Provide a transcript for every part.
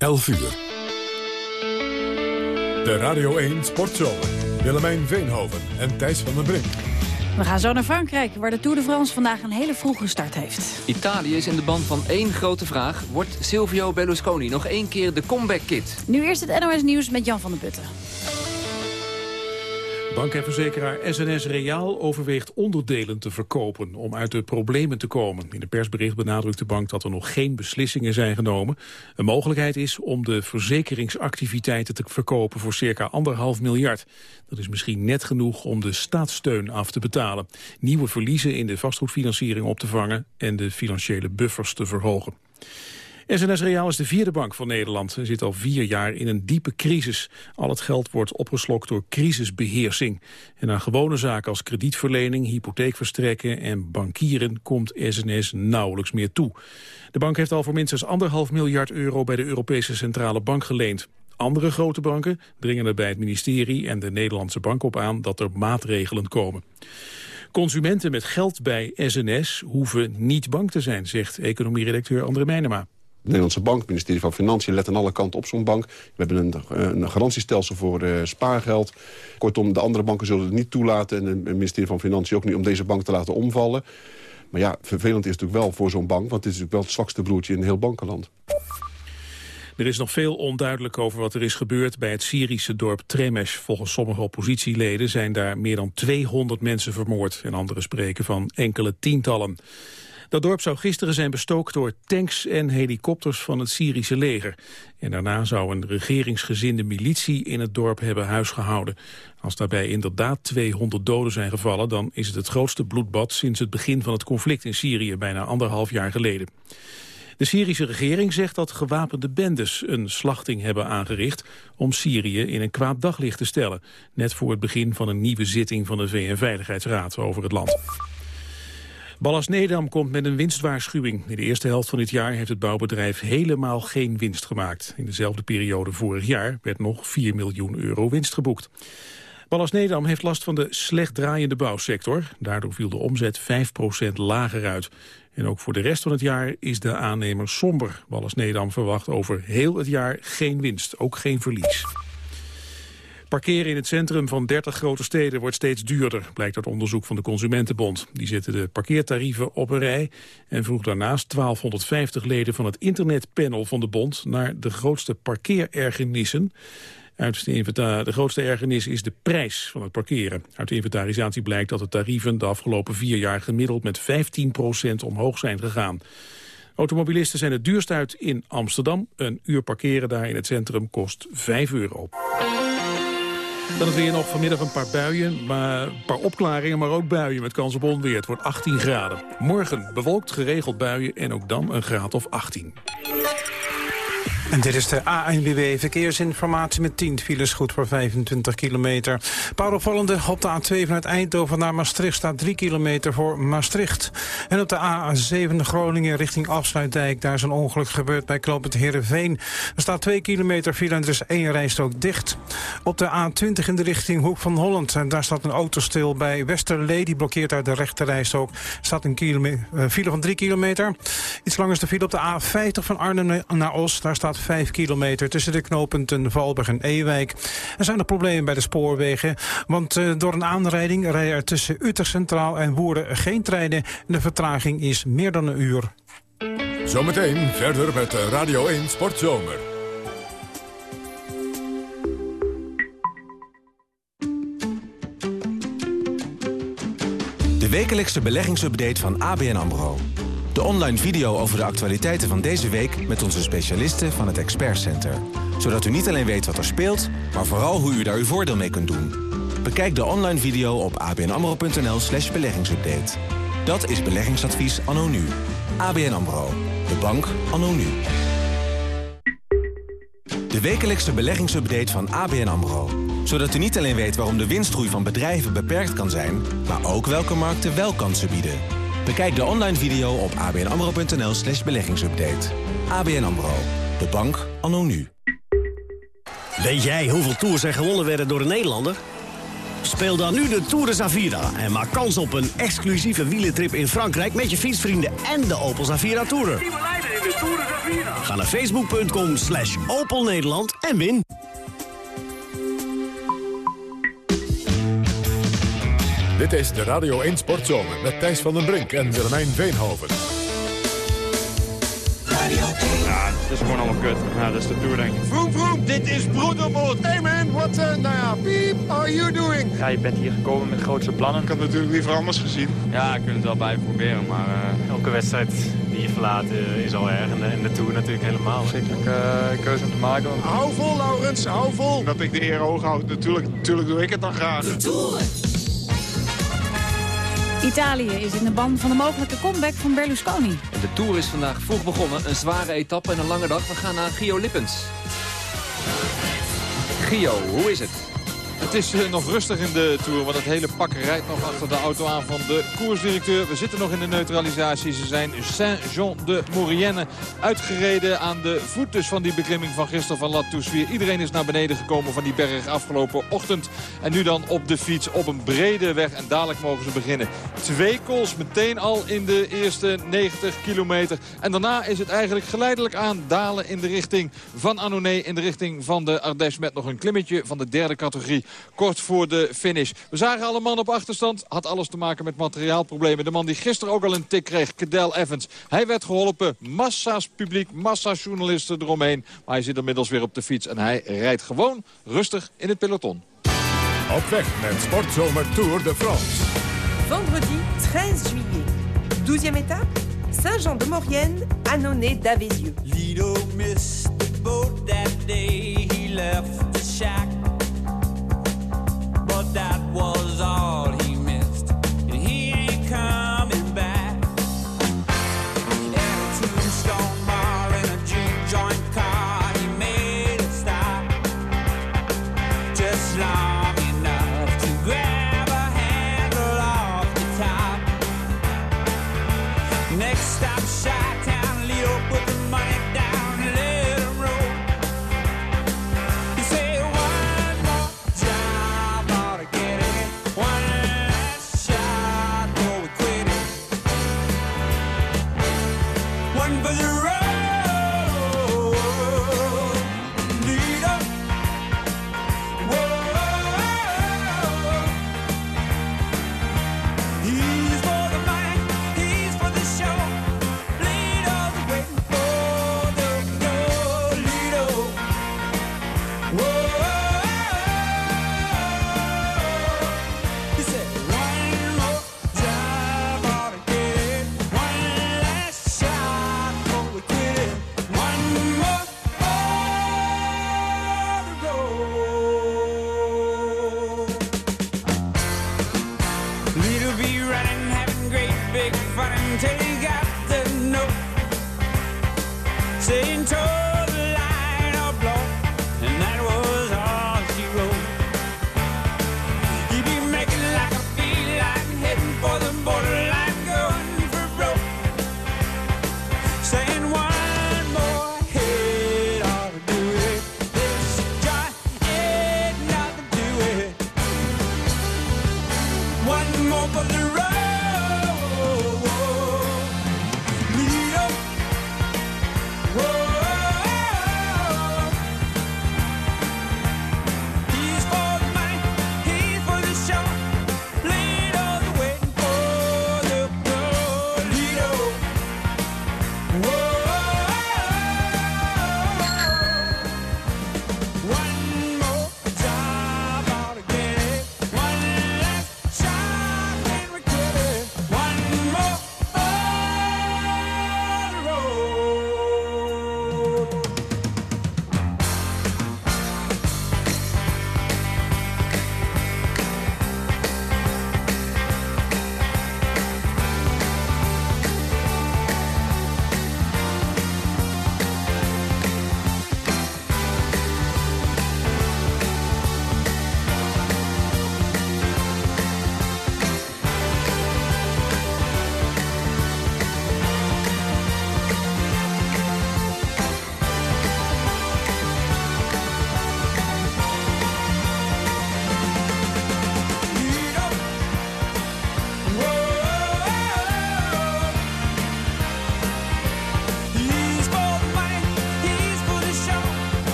11 uur. De Radio 1 Sportzomer. Willemijn Veenhoven en Thijs van den Brink. We gaan zo naar Frankrijk, waar de Tour de France vandaag een hele vroege start heeft. Italië is in de band van één grote vraag. Wordt Silvio Berlusconi nog één keer de comeback kid? Nu eerst het NOS Nieuws met Jan van der Putten. Bank en verzekeraar SNS Reaal overweegt onderdelen te verkopen om uit de problemen te komen. In de persbericht benadrukt de bank dat er nog geen beslissingen zijn genomen. Een mogelijkheid is om de verzekeringsactiviteiten te verkopen voor circa anderhalf miljard. Dat is misschien net genoeg om de staatssteun af te betalen. Nieuwe verliezen in de vastgoedfinanciering op te vangen en de financiële buffers te verhogen. SNS Reaal is de vierde bank van Nederland en zit al vier jaar in een diepe crisis. Al het geld wordt opgeslokt door crisisbeheersing. En aan gewone zaken als kredietverlening, hypotheekverstrekken en bankieren komt SNS nauwelijks meer toe. De bank heeft al voor minstens anderhalf miljard euro bij de Europese Centrale Bank geleend. Andere grote banken dringen er bij het ministerie en de Nederlandse bank op aan dat er maatregelen komen. Consumenten met geld bij SNS hoeven niet bang te zijn, zegt economieredacteur André Meijnema. De Nederlandse Bank, het ministerie van Financiën, let aan alle kanten op zo'n bank. We hebben een, een garantiestelsel voor uh, spaargeld. Kortom, de andere banken zullen het niet toelaten... en het ministerie van Financiën ook niet om deze bank te laten omvallen. Maar ja, vervelend is het natuurlijk wel voor zo'n bank... want het is natuurlijk wel het zwakste broertje in heel bankenland. Er is nog veel onduidelijk over wat er is gebeurd bij het Syrische dorp Tremesh. Volgens sommige oppositieleden zijn daar meer dan 200 mensen vermoord. En anderen spreken van enkele tientallen. Dat dorp zou gisteren zijn bestookt door tanks en helikopters van het Syrische leger. En daarna zou een regeringsgezinde militie in het dorp hebben huisgehouden. Als daarbij inderdaad 200 doden zijn gevallen... dan is het het grootste bloedbad sinds het begin van het conflict in Syrië... bijna anderhalf jaar geleden. De Syrische regering zegt dat gewapende bendes een slachting hebben aangericht om Syrië in een kwaad daglicht te stellen. Net voor het begin van een nieuwe zitting van de VN-veiligheidsraad over het land. Ballas Nedam komt met een winstwaarschuwing. In de eerste helft van dit jaar heeft het bouwbedrijf helemaal geen winst gemaakt. In dezelfde periode vorig jaar werd nog 4 miljoen euro winst geboekt. Ballas Nedam heeft last van de slecht draaiende bouwsector. Daardoor viel de omzet 5% lager uit. En ook voor de rest van het jaar is de aannemer somber. Ballas Nedam verwacht over heel het jaar geen winst, ook geen verlies. Parkeren in het centrum van 30 grote steden wordt steeds duurder, blijkt uit onderzoek van de Consumentenbond. Die zetten de parkeertarieven op een rij en vroeg daarnaast 1250 leden van het internetpanel van de bond naar de grootste parkeerergernissen. Uit de, de, grootste ergernis is de prijs van het parkeren. Uit de inventarisatie blijkt dat de tarieven de afgelopen vier jaar gemiddeld met 15% omhoog zijn gegaan. Automobilisten zijn het duurst uit in Amsterdam. Een uur parkeren daar in het centrum kost 5 euro. Dan is weer nog vanmiddag een paar buien, maar een paar opklaringen, maar ook buien met kans op onweer. Het wordt 18 graden. Morgen bewolkt geregeld buien en ook dan een graad of 18. En dit is de ANWB Verkeersinformatie met 10 files goed voor 25 kilometer. Paar opvallende op de A2 vanuit Eindhoven naar Maastricht staat 3 kilometer voor Maastricht. En op de A7 Groningen richting Afsluitdijk, daar is een ongeluk gebeurd bij Kloopend Heerenveen. Er staat 2 kilometer file en er is één rijstrook dicht. Op de A20 in de richting Hoek van Holland, en daar staat een auto stil bij Westerlee, die blokkeert uit de rechte rijstrook. staat een uh, file van 3 kilometer. Iets langer is de file op de A50 van Arnhem naar Os, daar staat 5 kilometer tussen de knooppunten Valburg en Ewijk. Er zijn nog problemen bij de spoorwegen, want uh, door een aanrijding rijden er tussen Utrecht Centraal en Woerden geen treinen. En de vertraging is meer dan een uur. Zometeen verder met Radio 1 Sportzomer. De wekelijkse beleggingsupdate van ABN AMRO. De online video over de actualiteiten van deze week met onze specialisten van het Expert Center. Zodat u niet alleen weet wat er speelt, maar vooral hoe u daar uw voordeel mee kunt doen. Bekijk de online video op abnamro.nl slash beleggingsupdate. Dat is beleggingsadvies anno nu. ABN AMRO. De bank anno nu. De wekelijkse beleggingsupdate van ABN AMRO. Zodat u niet alleen weet waarom de winstgroei van bedrijven beperkt kan zijn... maar ook welke markten wel kansen bieden. Bekijk de online video op abnamro.nl slash beleggingsupdate. ABN AMRO, de bank anno nu. Weet jij hoeveel tours er gewonnen werden door een Nederlander? Speel dan nu de Tour de Zavira en maak kans op een exclusieve wielentrip in Frankrijk... met je fietsvrienden en de Opel Zavira Tourer. Ga naar facebook.com slash Opel Nederland en win. Dit is de Radio 1 Sportzomer met Thijs van den Brink en Willemijn Veenhoven. Ja, het is gewoon allemaal kut. Ja, dat is de Tour, denk ik. Vroom, vroom, dit is Broedermoord. Hey man, what uh, nou beep are you doing? Ja, je bent hier gekomen met grootste plannen. Ik had natuurlijk liever anders gezien. Ja, ik kunt het wel blijven proberen, maar... Uh... Elke wedstrijd die je verlaat uh, is al erg. En de, en de Tour natuurlijk helemaal. Verschrikkelijke uh, keuze om te maken. Hou vol, Laurens, hou vol. Dat ik de eer hoog houd, natuurlijk, natuurlijk doe ik het dan graag. De Tour. Italië is in de ban van de mogelijke comeback van Berlusconi. En de Tour is vandaag vroeg begonnen. Een zware etappe en een lange dag. We gaan naar Gio Lippens. Gio, hoe is het? Het is uh, nog rustig in de Tour, want het hele pak rijdt nog achter de auto aan van de koersdirecteur. We zitten nog in de neutralisatie. Ze zijn Saint-Jean de Maurienne uitgereden aan de voet dus van die beklimming van gisteren van La. Iedereen is naar beneden gekomen van die berg afgelopen ochtend. En nu dan op de fiets op een brede weg en dadelijk mogen ze beginnen. Twee calls meteen al in de eerste 90 kilometer. En daarna is het eigenlijk geleidelijk aan dalen in de richting van Annonay. In de richting van de Ardèche met nog een klimmetje van de derde categorie kort voor de finish. We zagen alle man op achterstand. Had alles te maken met materiaalproblemen. De man die gisteren ook al een tik kreeg, Cadel Evans. Hij werd geholpen. Massa's publiek, massa's journalisten eromheen. Maar hij zit inmiddels weer op de fiets. En hij rijdt gewoon rustig in het peloton. Op weg met Sportzomer Tour de France. Vendredi 13 juillet. 12e étape. Saint-Jean-de-Maurienne, Annonay d'Avézieux. Lido missed the boat that day. He left the shack. That was all he missed. And he ain't coming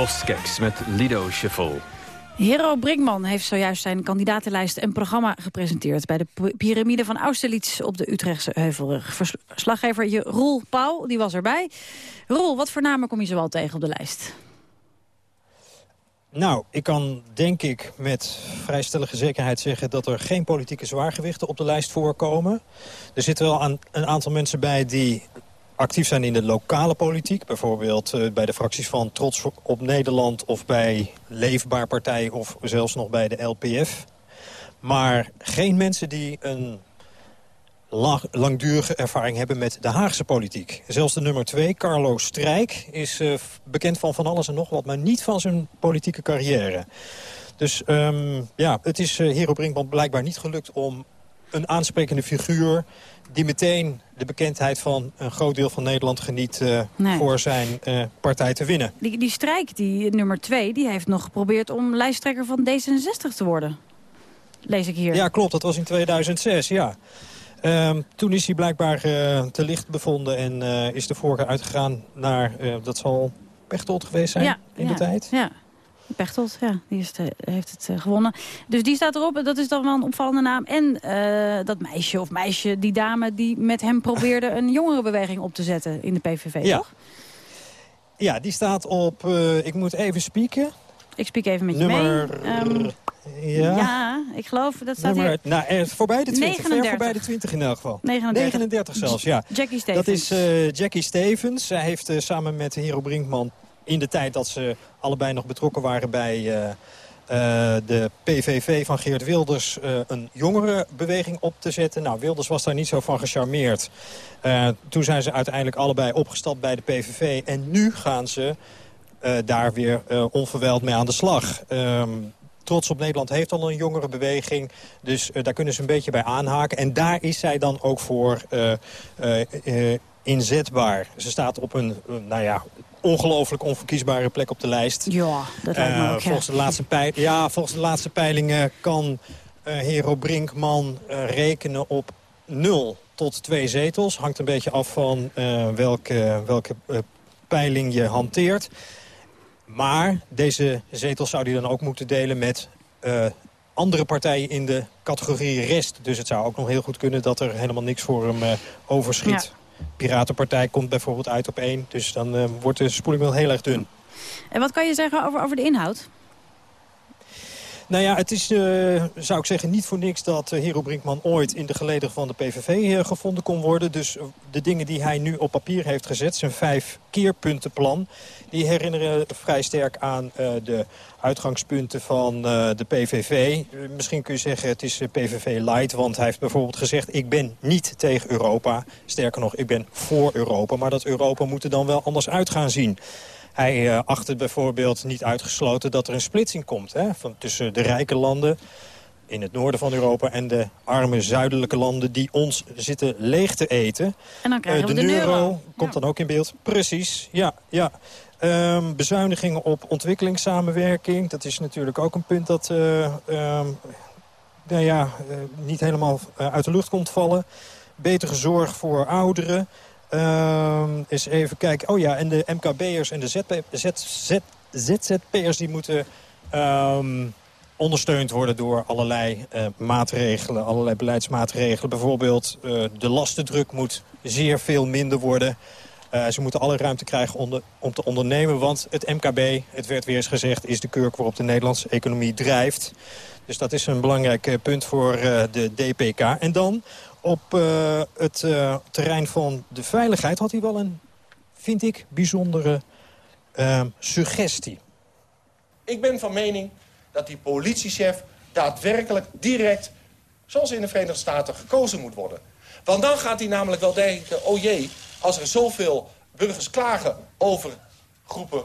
Boskeks met Lido Shuffle. Hero Brinkman heeft zojuist zijn kandidatenlijst en programma gepresenteerd... bij de piramide van Austerlitz op de Utrechtse Heuvelrug. Verslaggever je Roel Pauw, die was erbij. Roel, wat voor namen kom je zoal tegen op de lijst? Nou, ik kan denk ik met vrij stellige zekerheid zeggen... dat er geen politieke zwaargewichten op de lijst voorkomen. Er zitten wel aan, een aantal mensen bij die actief zijn in de lokale politiek. Bijvoorbeeld eh, bij de fracties van Trots op Nederland... of bij Leefbaar Partij of zelfs nog bij de LPF. Maar geen mensen die een lang- langdurige ervaring hebben met de Haagse politiek. Zelfs de nummer twee, Carlo Strijk, is eh, bekend van van alles en nog wat... maar niet van zijn politieke carrière. Dus ehm, ja, het is eh, Hero Brinkman blijkbaar niet gelukt om een aansprekende figuur... die meteen de bekendheid van een groot deel van Nederland geniet... eh, Nee. voor zijn eh, partij te winnen. Die, die strijk, die nummer twee, die heeft nog geprobeerd om lijsttrekker van D66 te worden. Lees ik hier. Ja, klopt. Dat was in 2006, ja. Ehm, toen is hij blijkbaar eh, te licht bevonden en is de vorige uitgegaan naar... dat zal Pechtold geweest zijn ja, in ja, de tijd. Ja, Pechtold, ja, die is het, eh, heeft het eh, gewonnen. Dus die staat erop, dat is dan wel een opvallende naam. En eh, dat meisje of meisje, die dame die met hem probeerde... een jongerenbeweging op te zetten in de PVV, Ja. toch? Ja, die staat op... ik moet even spieken. Ik spiek even met je mee. Ehm, ja. ja. ik geloof, dat staat Nummer, hier... nou, voorbij de 20. Ver 39. voorbij de 20 in elk geval. 39. 39 zelfs, ja. Jackie Stevens. Dat is Jackie Stevens. Zij heeft samen met Hero Brinkman in de tijd dat ze allebei nog betrokken waren bij eh, eh, de PVV van Geert Wilders eh, een jongerenbeweging op te zetten. Nou, Wilders was daar niet zo van gecharmeerd. Toen zijn ze uiteindelijk allebei opgestapt bij de PVV. En nu gaan ze daar weer onverwijld mee aan de slag. Ehm, Trots op Nederland heeft al een jongerenbeweging. Dus eh, daar kunnen ze een beetje bij aanhaken. En daar is zij dan ook voor inzetbaar. Ze staat op een, nou ja, ongelooflijk onverkiesbare plek op de lijst. Ja, dat lijkt me Eh, ook, volgens, de laatste ja, volgens de laatste peilingen kan eh, Hero Brinkman eh, rekenen op nul tot twee zetels. Hangt een beetje af van welke, welke peiling je hanteert. Maar deze zetels zou hij dan ook moeten delen met andere partijen in de categorie rest. Dus het zou ook nog heel goed kunnen dat er helemaal niks voor hem overschiet. Piratenpartij komt bijvoorbeeld uit op één. Dus dan eh, wordt de spoeling wel heel erg dun. En wat kan je zeggen over, over de inhoud? Nou ja, het is, eh, zou ik zeggen, niet voor niks dat eh, Hero Brinkman ooit in de gelederen van de PVV eh, gevonden kon worden. Dus de dingen die hij nu op papier heeft gezet, zijn vijf keerpuntenplan, die herinneren vrij sterk aan de uitgangspunten van de PVV. Misschien kun je zeggen het is PVV light, want hij heeft bijvoorbeeld gezegd ik ben niet tegen Europa. Sterker nog, ik ben voor Europa, maar dat Europa moet er dan wel anders uit gaan zien. Hij eh, acht het bijvoorbeeld niet uitgesloten dat er een splitsing komt hè, van, tussen de rijke landen in het noorden van Europa en de arme zuidelijke landen die ons zitten leeg te eten. En dan krijgen Eh, we de, euro. komt dan ook in beeld. Precies, ja. ja. Ehm, bezuinigingen op ontwikkelingssamenwerking. Dat is natuurlijk ook een punt dat eh, ehm, nou ja, eh, niet helemaal eh, uit de lucht komt vallen. Betere zorg voor ouderen. Ehm eens even kijken. Oh ja, en de MKB'ers en de ZP ZZ ZZP'ers die moeten ehm, ondersteund worden door allerlei eh, maatregelen, allerlei beleidsmaatregelen. Bijvoorbeeld eh, de lastendruk moet zeer veel minder worden. Eh, ze moeten alle ruimte krijgen onder- om te ondernemen, want het MKB, het werd weer eens gezegd, is de kurk waarop de Nederlandse economie drijft. Dus dat is een belangrijk punt voor de DPK. En dan op eh, het eh, terrein van de veiligheid had hij wel een, vind ik, bijzondere eh, suggestie. Ik ben van mening dat die politiechef daadwerkelijk direct, zoals in de Verenigde Staten, gekozen moet worden. Want dan gaat hij namelijk wel denken, oh jee, als er zoveel burgers klagen over groepen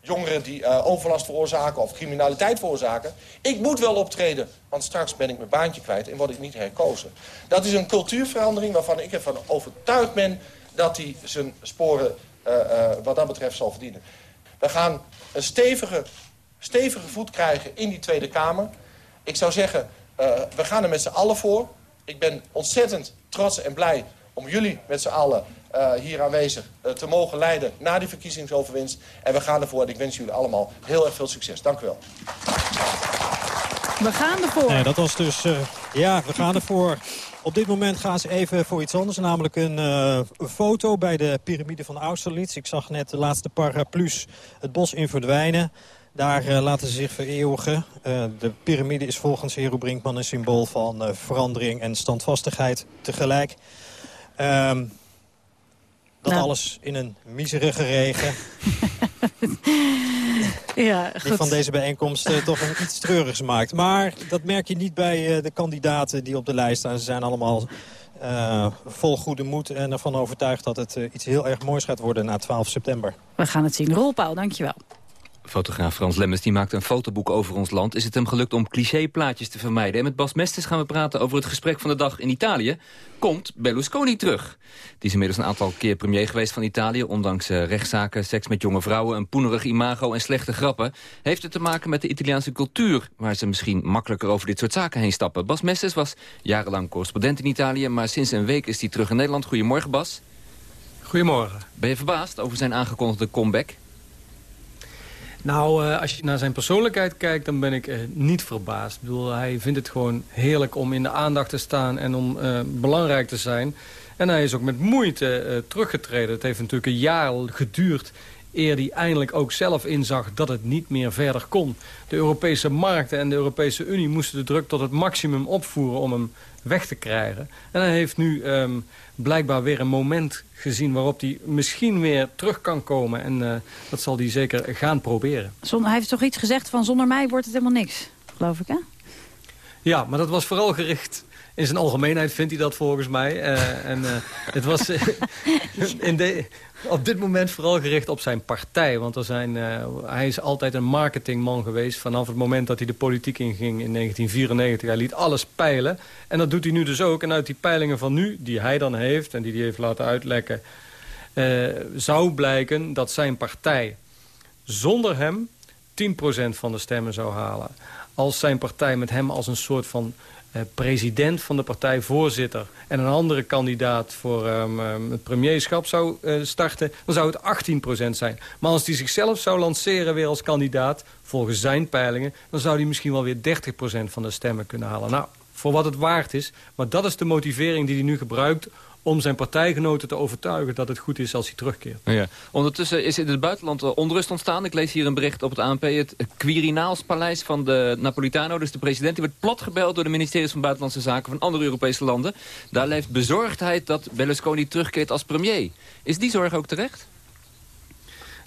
jongeren die eh, overlast veroorzaken of criminaliteit veroorzaken. Ik moet wel optreden, want straks ben ik mijn baantje kwijt en word ik niet herkozen. Dat is een cultuurverandering waarvan ik ervan overtuigd ben dat hij zijn sporen eh, eh, wat dat betreft zal verdienen. We gaan een stevige, stevige voet krijgen in die Tweede Kamer. Ik zou zeggen, we gaan er met z'n allen voor. Ik ben ontzettend trots en blij om jullie met z'n allen eh, hier aanwezig eh, te mogen leiden naar die verkiezingsoverwinst. En we gaan ervoor en ik wens jullie allemaal heel erg veel succes. Dank u wel. We gaan ervoor. Nee, dat was dus... eh, ja, we gaan ervoor. Op dit moment gaan ze even voor iets anders. Namelijk een eh, foto bij de piramide van Austerlitz. Ik zag net de laatste paraplu's het bos in verdwijnen. Daar laten ze zich vereeuwigen. Eh, de piramide is volgens Hero Brinkman een symbool van eh, verandering en standvastigheid tegelijk. Ehm, dat Nou. alles in een miserige regen. Ja, die goed. van deze bijeenkomst eh, toch een iets treurigs maakt. Maar dat merk je niet bij eh, de kandidaten die op de lijst staan. Ze zijn allemaal eh, vol goede moed en ervan overtuigd dat het eh, iets heel erg moois gaat worden na 12 september. We gaan het zien. Roel Pauw, dankjewel. Fotograaf Frans Lemmens die maakte een fotoboek over ons land. Is het hem gelukt om clichéplaatjes te vermijden? En met Bas Mestes gaan we praten over het gesprek van de dag in Italië. Komt Berlusconi terug? Die is inmiddels een aantal keer premier geweest van Italië. Ondanks eh, rechtszaken, seks met jonge vrouwen, een poenerig imago en slechte grappen. Heeft het te maken met de Italiaanse cultuur... waar ze misschien makkelijker over dit soort zaken heen stappen. Bas Mestes was jarenlang correspondent in Italië... maar sinds een week is hij terug in Nederland. Goedemorgen, Bas. Goedemorgen. Ben je verbaasd over zijn aangekondigde comeback? Nou, eh, als je naar zijn persoonlijkheid kijkt, dan ben ik eh, niet verbaasd. Ik bedoel, hij vindt het gewoon heerlijk om in de aandacht te staan en om eh, belangrijk te zijn. En hij is ook met moeite teruggetreden. Het heeft natuurlijk een jaar geduurd eer hij eindelijk ook zelf inzag dat het niet meer verder kon. De Europese markten en de Europese Unie moesten de druk tot het maximum opvoeren om hem weg te krijgen. En hij heeft nu ehm, blijkbaar weer een moment gezien waarop hij misschien weer terug kan komen. En eh, dat zal hij zeker gaan proberen. Zonder, hij heeft toch iets gezegd van zonder mij wordt het helemaal niks, geloof ik, hè? Ja, maar dat was vooral gericht... In zijn algemeenheid vindt hij dat volgens mij. Eh, en eh, het was eh, in de, op dit moment vooral gericht op zijn partij. Want er zijn, hij is altijd een marketingman geweest... vanaf het moment dat hij de politiek inging in 1994. Hij liet alles peilen. En dat doet hij nu dus ook. En uit die peilingen van nu, die hij dan heeft... en die hij heeft laten uitlekken... zou blijken dat zijn partij zonder hem 10% van de stemmen zou halen. Als zijn partij met hem als een soort van president van de partij, voorzitter... en een andere kandidaat voor ehm, ehm, het premierschap zou eh, starten... dan zou het 18% zijn. Maar als hij zichzelf zou lanceren weer als kandidaat... volgens zijn peilingen, dan zou hij misschien wel weer 30% van de stemmen kunnen halen. Nou, voor wat het waard is. Maar dat is de motivering die hij nu gebruikt om zijn partijgenoten te overtuigen dat het goed is als hij terugkeert. Ja. Ondertussen is in het buitenland onrust ontstaan. Ik lees hier een bericht op het ANP. Het Quirinaalspaleis van de Napolitano, dus de president... die werd platgebeld door de ministeries van Buitenlandse Zaken... van andere Europese landen. Daar leeft bezorgdheid dat Berlusconi terugkeert als premier. Is die zorg ook terecht?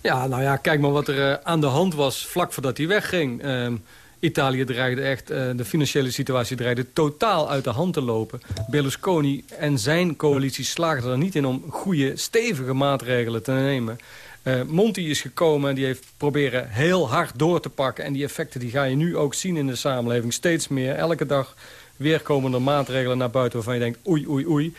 Ja, nou ja, kijk maar wat er eh, aan de hand was vlak voordat hij wegging. Ehm, Italië dreigde echt, eh, de financiële situatie dreigde totaal uit de hand te lopen. Berlusconi en zijn coalitie slaagden er niet in om goede, stevige maatregelen te nemen. Eh, Monti is gekomen en die heeft proberen heel hard door te pakken. En die effecten die ga je nu ook zien in de samenleving. Steeds meer, elke dag weer er maatregelen naar buiten waarvan je denkt oei, oei, oei.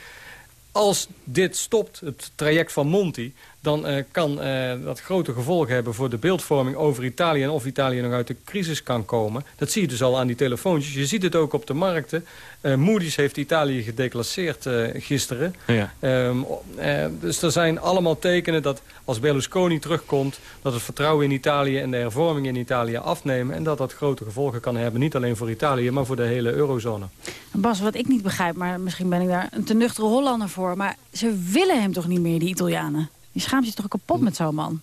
Als dit stopt, het traject van Monti, dan eh, kan eh, dat grote gevolgen hebben voor de beeldvorming over Italië... en of Italië nog uit de crisis kan komen. Dat zie je dus al aan die telefoontjes. Je ziet het ook op de markten. Eh, Moody's heeft Italië gedeclasseerd eh, gisteren. Ja. Ehm, eh, dus er zijn allemaal tekenen dat als Berlusconi terugkomt... dat het vertrouwen in Italië en de hervormingen in Italië afnemen... en dat dat grote gevolgen kan hebben, niet alleen voor Italië... maar voor de hele eurozone. Bas, wat ik niet begrijp, maar misschien ben ik daar een te nuchtere Hollander voor... maar ze willen hem toch niet meer, die Italianen? Je schaamt je toch kapot met zo'n man?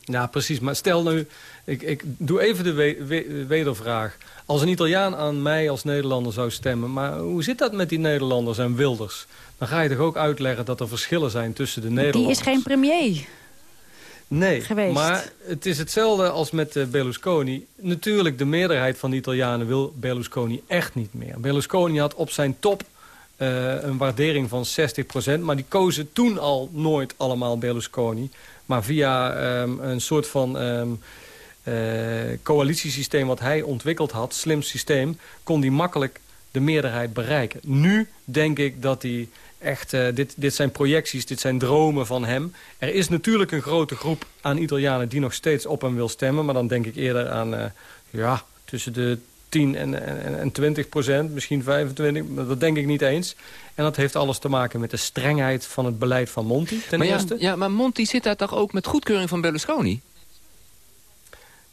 Ja, precies. Maar stel nu, ik, ik doe even de we- we- wedervraag. Als een Italiaan aan mij als Nederlander zou stemmen... maar hoe zit dat met die Nederlanders en Wilders? Dan ga je toch ook uitleggen dat er verschillen zijn tussen de Die Nederlanders. is geen premier. Nee, geweest. maar het is hetzelfde als met eh, Berlusconi. Natuurlijk, de meerderheid van de Italianen wil Berlusconi echt niet meer. Berlusconi had op zijn top eh, een waardering van 60%. Maar die kozen toen al nooit allemaal Berlusconi. Maar via ehm, een soort van ehm, eh, coalitiesysteem wat hij ontwikkeld had, slim systeem, kon hij makkelijk de meerderheid bereiken. Nu denk ik dat hij echt, eh, dit, dit zijn projecties, dit zijn dromen van hem. Er is natuurlijk een grote groep aan Italianen die nog steeds op hem wil stemmen. Maar dan denk ik eerder aan, ja, tussen de 10 en, en, en 20 procent, misschien 25. maar Dat denk ik niet eens. En dat heeft alles te maken met de strengheid van het beleid van Monti, ten maar, ja, eerste. ja, maar Monti zit daar toch ook met goedkeuring van Berlusconi?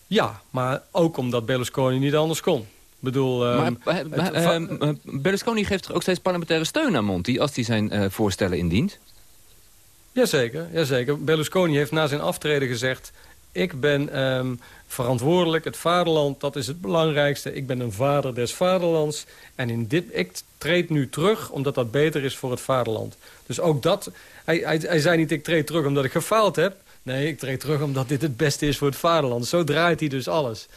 Ja, maar ook omdat Berlusconi niet anders kon. Ik bedoel... ehm, maar Berlusconi geeft ook steeds parlementaire steun aan Monti... als hij zijn eh, voorstellen indient? Jazeker, jazeker. Berlusconi heeft na zijn aftreden gezegd... ik ben ehm, verantwoordelijk, het vaderland, dat is het belangrijkste. Ik ben een vader des vaderlands. En in dit, ik treed nu terug omdat dat beter is voor het vaderland. Dus ook dat... Hij, hij, hij zei niet, ik treed terug omdat ik gefaald heb. Nee, ik treed terug omdat dit het beste is voor het vaderland. Zo draait hij dus alles.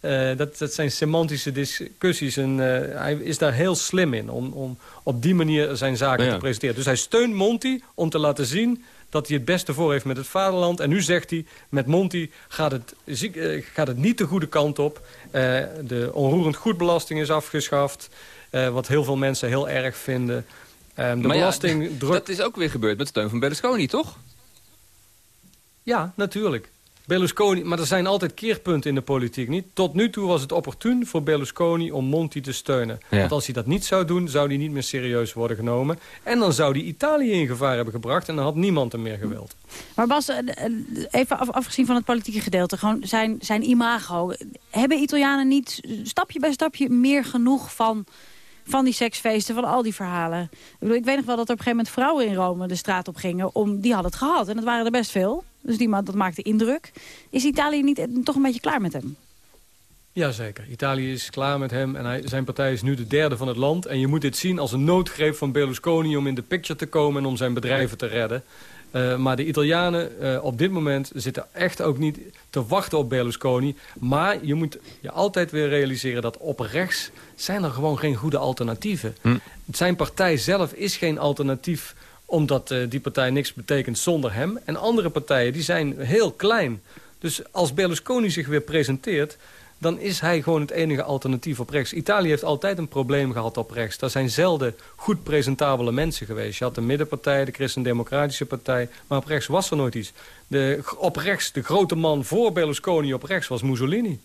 Eh, dat, dat zijn semantische discussies en eh, hij is daar heel slim in... om, om op die manier zijn zaken Ja. te presenteren. Dus hij steunt Monti om te laten zien dat hij het beste voor heeft met het vaderland. En nu zegt hij, met Monti gaat het, ziek- eh, gaat het niet de goede kant op. Eh, de onroerend goedbelasting is afgeschaft. eh, wat heel veel mensen heel erg vinden. Eh, de Maar ja, belasting dat is ook weer gebeurd met steun van Berlusconi, toch? Ja, natuurlijk. Berlusconi, maar er zijn altijd keerpunten in de politiek niet. Tot nu toe was het opportun voor Berlusconi om Monti te steunen. Ja. Want als hij dat niet zou doen, zou hij niet meer serieus worden genomen. En dan zou hij Italië in gevaar hebben gebracht en dan had niemand hem meer gewild. Maar Bas, eh, eh, even af- afgezien van het politieke gedeelte, gewoon zijn, zijn imago. Hebben Italianen niet stapje bij stapje meer genoeg van, van die seksfeesten, van al die verhalen? Ik, bedoel, ik weet nog wel dat er op een gegeven moment vrouwen in Rome de straat op gingen. Om, die hadden het gehad en dat waren er best veel. Dus die, ma- dat maakte indruk. Is Italië niet toch een beetje klaar met hem? Jazeker. Italië is klaar met hem en hij, zijn partij is nu de derde van het land. En je moet dit zien als een noodgreep van Berlusconi om in de picture te komen en om zijn bedrijven te redden. Eh, maar de Italianen eh, op dit moment zitten echt ook niet te wachten op Berlusconi. Maar je moet je altijd weer realiseren dat op rechts zijn er gewoon geen goede alternatieven. Zijn partij zelf is geen alternatief omdat eh, die partij niks betekent zonder hem. En andere partijen die zijn heel klein. Dus als Berlusconi zich weer presenteert dan is hij gewoon het enige alternatief op rechts. Italië heeft altijd een probleem gehad op rechts. Daar zijn zelden goed presentabele mensen geweest. Je had de middenpartij, de Christen-Democratische Partij... maar op rechts was er nooit iets. De, op rechts, de grote man voor Berlusconi op rechts was Mussolini.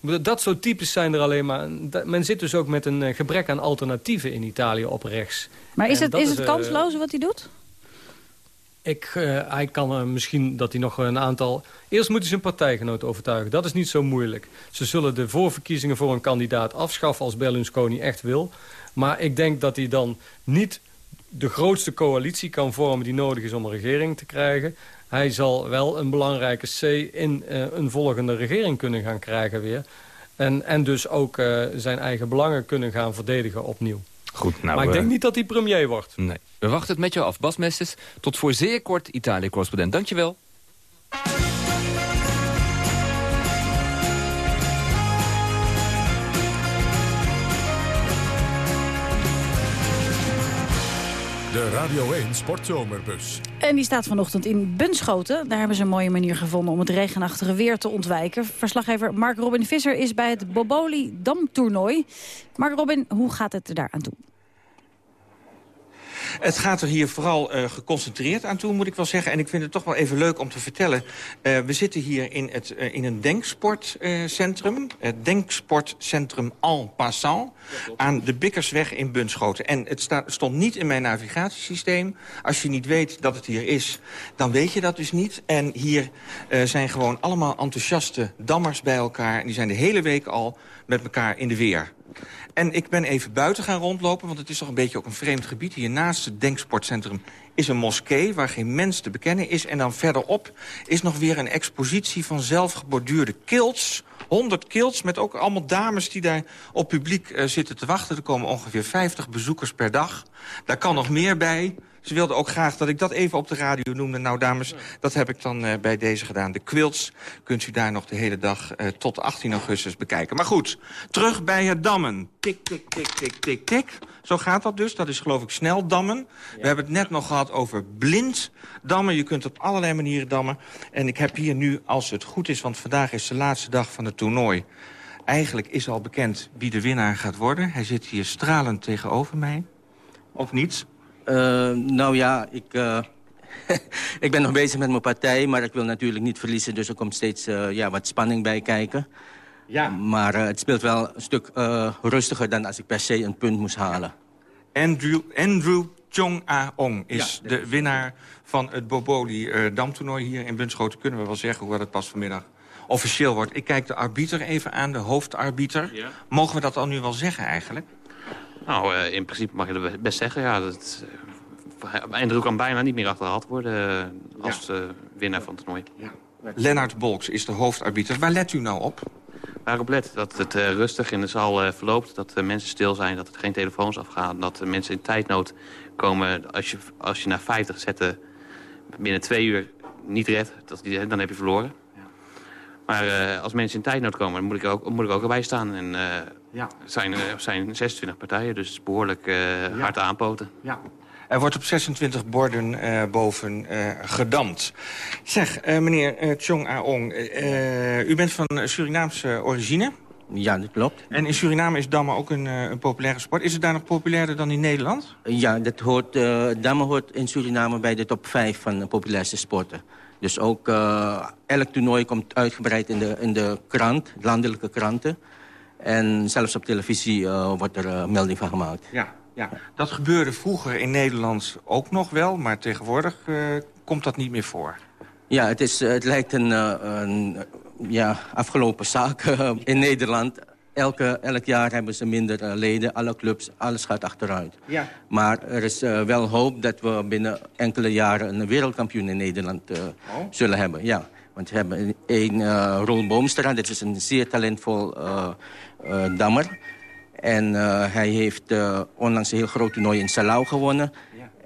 Dat soort types zijn er alleen maar. Men zit dus ook met een eh, gebrek aan alternatieven in Italië op rechts. Maar is het, is het eh, kansloze wat hij doet? ik, eh, hij kan misschien dat hij nog een aantal... Eerst moet hij zijn partijgenoten overtuigen. Dat is niet zo moeilijk. Ze zullen de voorverkiezingen voor een kandidaat afschaffen... als Berlusconi echt wil. Maar ik denk dat hij dan niet de grootste coalitie kan vormen... die nodig is om een regering te krijgen. Hij zal wel een belangrijke C in eh, een volgende regering kunnen gaan krijgen weer. En, en dus ook eh, zijn eigen belangen kunnen gaan verdedigen opnieuw. Goed, nou... maar ik eh, denk niet dat hij premier wordt. Nee. We wachten het met jou af. Bas Mesters, tot voor zeer kort Italië-correspondent. Dankjewel. Radio 1 Sportzomerbus. En die staat vanochtend in Bunschoten. Daar hebben ze een mooie manier gevonden om het regenachtige weer te ontwijken. Verslaggever Mark Robin Visser is bij het Boboli Damtoernooi. Mark Robin, hoe gaat het er daar aan toe? Het gaat er hier vooral eh, geconcentreerd aan toe, moet ik wel zeggen. En ik vind het toch wel even leuk om te vertellen. Eh, we zitten hier in, het, eh, in een denksportcentrum. het Denksportcentrum En Passant. Aan de Bikkersweg in Bunschoten. En het sta- stond niet in mijn navigatiesysteem. Als je niet weet dat het hier is, dan weet je dat dus niet. En hier zijn gewoon allemaal enthousiaste dammers bij elkaar. En die zijn de hele week al met elkaar in de weer. En ik ben even buiten gaan rondlopen, want het is toch een beetje ook een vreemd gebied. Hier naast het Denksportcentrum is een moskee waar geen mens te bekennen is. En dan verderop is nog weer een expositie van zelfgeborduurde kilts. 100 kilts met ook allemaal dames die daar op publiek eh, zitten te wachten. Er komen ongeveer 50 bezoekers per dag. Daar kan nog meer bij. Ze wilden ook graag dat ik dat even op de radio noemde. Nou, dames, dat heb ik dan eh, bij deze gedaan. De quilts kunt u daar nog de hele dag eh, tot 18 augustus bekijken. Maar goed, terug bij het dammen. Tik, tik, tik, tik, tik, tik. Zo gaat dat dus. Dat is geloof ik snel dammen. We hebben het net nog gehad over blind dammen. Je kunt op allerlei manieren dammen. En ik heb hier nu, als het goed is, want vandaag is de laatste dag van het toernooi... Eigenlijk is al bekend wie de winnaar gaat worden. Hij zit hier stralend tegenover mij. Of niet? Eh, nou ja, ik, eh, ik ben nog bezig met mijn partij, maar ik wil natuurlijk niet verliezen. Dus er komt steeds eh, ja, wat spanning bij kijken. Ja. Maar eh, het speelt wel een stuk eh, rustiger dan als ik per se een punt moest halen. Andrew, Andrew Chong-A-Ong is de winnaar van het Boboli eh, damtoernooi hier in Bunschoten. Kunnen we wel zeggen hoe dat pas vanmiddag officieel wordt. Ik kijk de arbiter even aan, de hoofdarbiter. Mogen we dat al nu wel zeggen eigenlijk? Nou, eh, in principe mag je dat best zeggen. Ja, dat, uh, kan bijna niet meer achterhaald worden eh, als eh, winnaar van het toernooi. Lennart Bolks is de hoofdarbiter. Waar let u nou op? Waarop let dat het eh, rustig in de zaal eh, verloopt. Dat de mensen stil zijn, dat er geen telefoons afgaan. Dat de mensen in tijdnood komen. Als je, als je naar 50 zetten binnen twee uur niet redt, dat, die- dan heb je verloren. Maar eh, als mensen in tijdnood komen, dan moet ik ook, moet ik ook erbij staan. En eh, Ja. het zijn, eh, er zijn 26 partijen, dus het is behoorlijk eh, hard aanpoten. Ja. Er wordt op 26 borden eh, boven eh, gedamd. Zeg, eh, meneer Chong A-ong, u bent van Surinaamse origine? Ja, dat klopt. En in Suriname is dammen ook een, eh, een populaire sport. Is het daar nog populairder dan in Nederland? Ja, dat hoort, eh dammen hoort in Suriname bij de top 5 van de populairste sporten. Dus ook eh, elk toernooi komt uitgebreid in de, in de krant, landelijke kranten. En zelfs op televisie eh, wordt er eh, melding van gemaakt. Ja, ja. Dat gebeurde vroeger in Nederland ook nog wel, maar tegenwoordig eh, komt dat niet meer voor. Ja, het, is, het lijkt een, een ja, afgelopen zaak in Nederland. Elke, elk jaar hebben ze minder leden, alle clubs, alles gaat achteruit. Ja. Maar er is wel hoop dat we binnen enkele jaren een wereldkampioen in Nederland eh, zullen hebben. Ja. Want we hebben een uh, Roel Boomstra, dat is een zeer talentvol dammer. En eh, hij heeft eh, onlangs een heel groot toernooi in Salau gewonnen.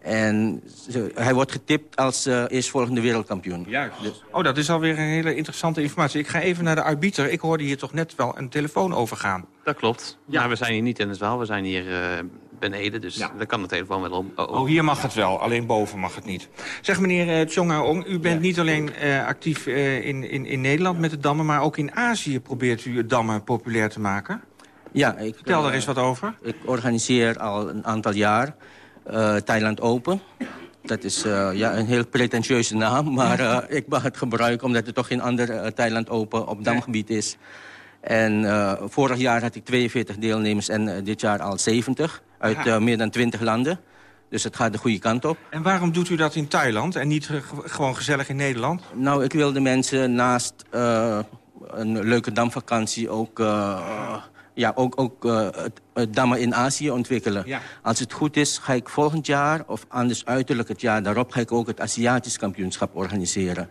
En ze- hij wordt getipt als eh eerstvolgende wereldkampioen. Juist. Oh, dat is alweer een hele interessante informatie. Ik ga even naar de arbiter. Ik hoorde hier toch net wel een telefoon overgaan. Dat klopt. Maar we zijn hier niet in de zaal, we zijn hier eh, beneden. Dus daar kan de telefoon wel om. Oh, hier mag het wel, alleen boven mag het niet. Zeg meneer eh, Tjonga Ong, u bent niet alleen eh, actief eh, in, in, in Nederland met het dammen... maar ook in Azië probeert u het dammen populair te maken. Ja, ik, Vertel daar eens wat over. Ik organiseer al een aantal jaar eh, Thailand Open. Dat is eh, ja, een heel pretentieuze naam, maar eh, ik mag het gebruiken... omdat er toch geen ander Thailand Open op damgebied is. En eh, vorig jaar had ik 42 deelnemers en eh, dit jaar al 70... uit eh, meer dan 20 landen. Dus het gaat de goede kant op. En waarom doet u dat in Thailand en niet ge- gewoon gezellig in Nederland? Nou, ik wil de mensen naast een leuke damvakantie ook, ja, ook, ook het, het dammen in Azië ontwikkelen. Ja. Als het goed is, ga ik volgend jaar, of anders uiterlijk het jaar daarop... ga ik ook het Aziatisch kampioenschap organiseren.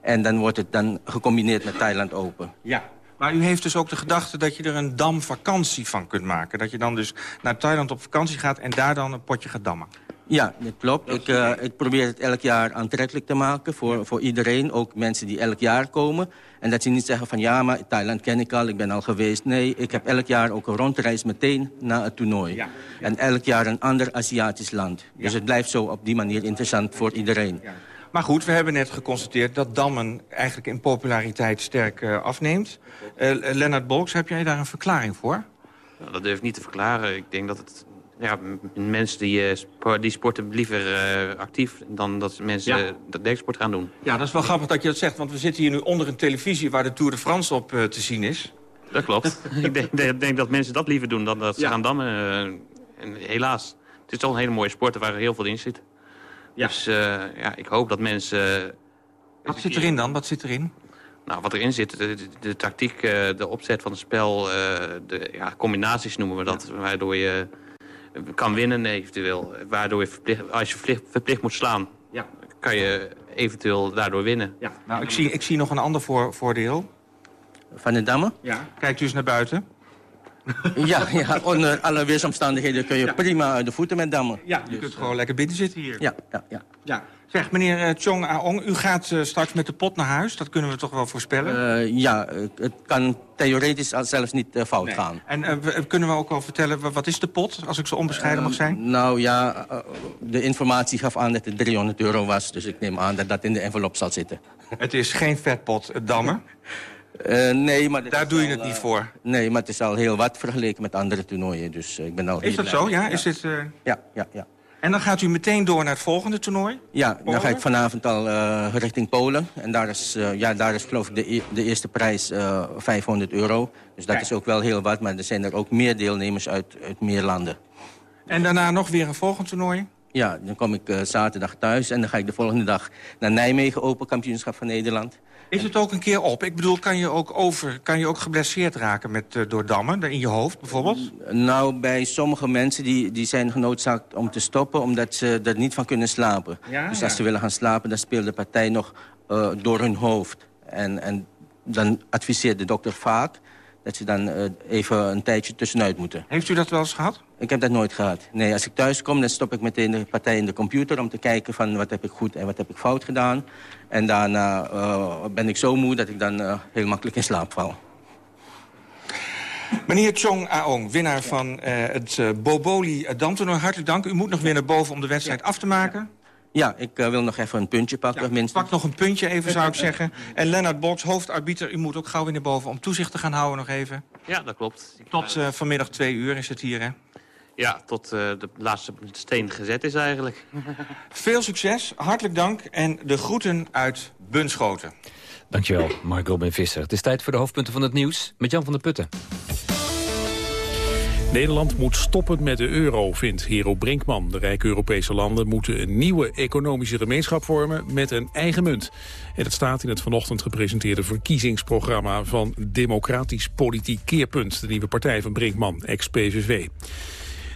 En dan wordt het dan gecombineerd met Thailand Open. Ja. Maar u heeft dus ook de gedachte dat je er een damvakantie van kunt maken. Dat je dan dus naar Thailand op vakantie gaat en daar dan een potje gaat dammen. Ja, dat klopt. Ik, eh, ik probeer het elk jaar aantrekkelijk te maken voor, voor iedereen. Ook mensen die elk jaar komen. En dat ze niet zeggen van ja, maar Thailand ken ik al, ik ben al geweest. Nee, ik heb elk jaar ook een rondreis meteen na het toernooi. En elk jaar een ander Aziatisch land. Dus het blijft zo op die manier interessant voor iedereen. Maar goed, we hebben net geconstateerd dat dammen eigenlijk in populariteit sterk eh, afneemt. Eh, Lennart Bolks, heb jij daar een verklaring voor? Nou, dat durf ik niet te verklaren. Ik denk dat het... Ja, mensen die, eh, die sporten liever eh, actief dan dat mensen Ja. dat deksport gaan doen. Ja, dat is wel grappig dat je dat zegt, want we zitten hier nu onder een televisie waar de Tour de France op te zien is. Dat klopt. ik denk, denk- denk dat mensen dat liever doen dan dat ze Ja. gaan dammen. en helaas, het is toch een hele mooie sport waar heel veel in zit. Dus eh, ja, ik hoop dat mensen... Wat zit erin dan? Wat zit erin? Nou, wat erin zit, de, de, de tactiek, eh, de opzet van het spel, eh, de ja, combinaties noemen we dat. Waardoor je kan winnen eventueel. Waardoor je verplicht, als je verplicht, verplicht moet slaan, Ja. kan je eventueel daardoor winnen. Ja. Nou, ik zie, ik zie nog een ander voor, voordeel. Van de dammen? Ja. Kijk dus naar buiten. Ja, ja, onder alle weersomstandigheden kun je prima uit de voeten met dammen. Ja, je kunt gewoon lekker binnen zitten hier. Ja, ja, ja. Ja. Zeg, meneer eh, Chong Aong, u gaat eh, straks met de pot naar huis. Dat kunnen we toch wel voorspellen? Eh, ja, eh, het kan theoretisch zelfs niet eh, fout gaan. En eh, kunnen we ook wel vertellen, wa- wat is de pot, als ik zo onbescheiden mag zijn? Nou ja, eh, de informatie gaf aan dat het 300 euro was. Dus ik neem aan dat dat in de envelop zal zitten. Het is geen vetpot, dammen. Eh, nee, maar... Daar doe je het niet voor? Nee, maar het is al heel wat vergeleken met andere toernooien. Dus eh, ik ben al Is dat zo, ja? Is dit, eh, Ja, ja, ja. En dan gaat u meteen door naar het volgende toernooi? Ja, dan ga ik vanavond al eh, richting Polen. En daar is, eh, ja, daar is geloof ik de, e- de eerste prijs eh, 500 euro. Dus dat is ook wel heel wat. Maar er zijn er ook meer deelnemers uit, uit meer landen. En daarna nog weer een volgend toernooi? Ja, dan kom ik eh, zaterdag thuis. En dan ga ik de volgende dag naar Nijmegen Open Kampioenschap van Nederland. Is het ook een keer op? Ik bedoel, kan je ook, over, kan je ook geblesseerd raken met, eh, door dammen? daar In je hoofd bijvoorbeeld? Nou, bij sommige mensen die, die zijn genoodzaakt om te stoppen... omdat ze er niet van kunnen slapen. Ja, dus ja. als ze willen gaan slapen, dan speelt de partij nog eh, door hun hoofd. En, en dan adviseert de dokter vaak dat ze dan eh, even een tijdje tussenuit moeten. Heeft u dat wel eens gehad? Ik heb dat nooit gehad. Nee, als ik thuis kom, dan stop ik meteen de partij in de computer... om te kijken van wat heb ik goed en wat heb ik fout gedaan. En daarna eh, ben ik zo moe dat ik dan eh, heel makkelijk in slaap val. Meneer Chong Aong, winnaar van eh, het Boboli Damtoernooi. Hartelijk dank. U moet nog weer naar boven om de wedstrijd af te maken. Ja, ik eh, wil nog even een puntje pakken. minstens. Pak nog een puntje even, zou ik zeggen. En Lennart Boks, hoofdarbiter, u moet ook gauw weer naar boven... om toezicht te gaan houden nog even. Ja, dat klopt. Ik, Tot eh, eh, vanmiddag twee uur is het hier, hè? ja, tot eh, de laatste steen gezet is eigenlijk. Veel succes, hartelijk dank en de groeten uit Bunschoten. Dankjewel, Mark Robin Visser. Het is tijd voor de hoofdpunten van het nieuws met Jan van der Putten. Nederland moet stoppen met de euro, vindt Hero Brinkman. De rijke Europese landen moeten een nieuwe economische gemeenschap vormen met een eigen munt. En dat staat in het vanochtend gepresenteerde verkiezingsprogramma van Democratisch Politiek Keerpunt, de nieuwe partij van Brinkman, ex-PVV.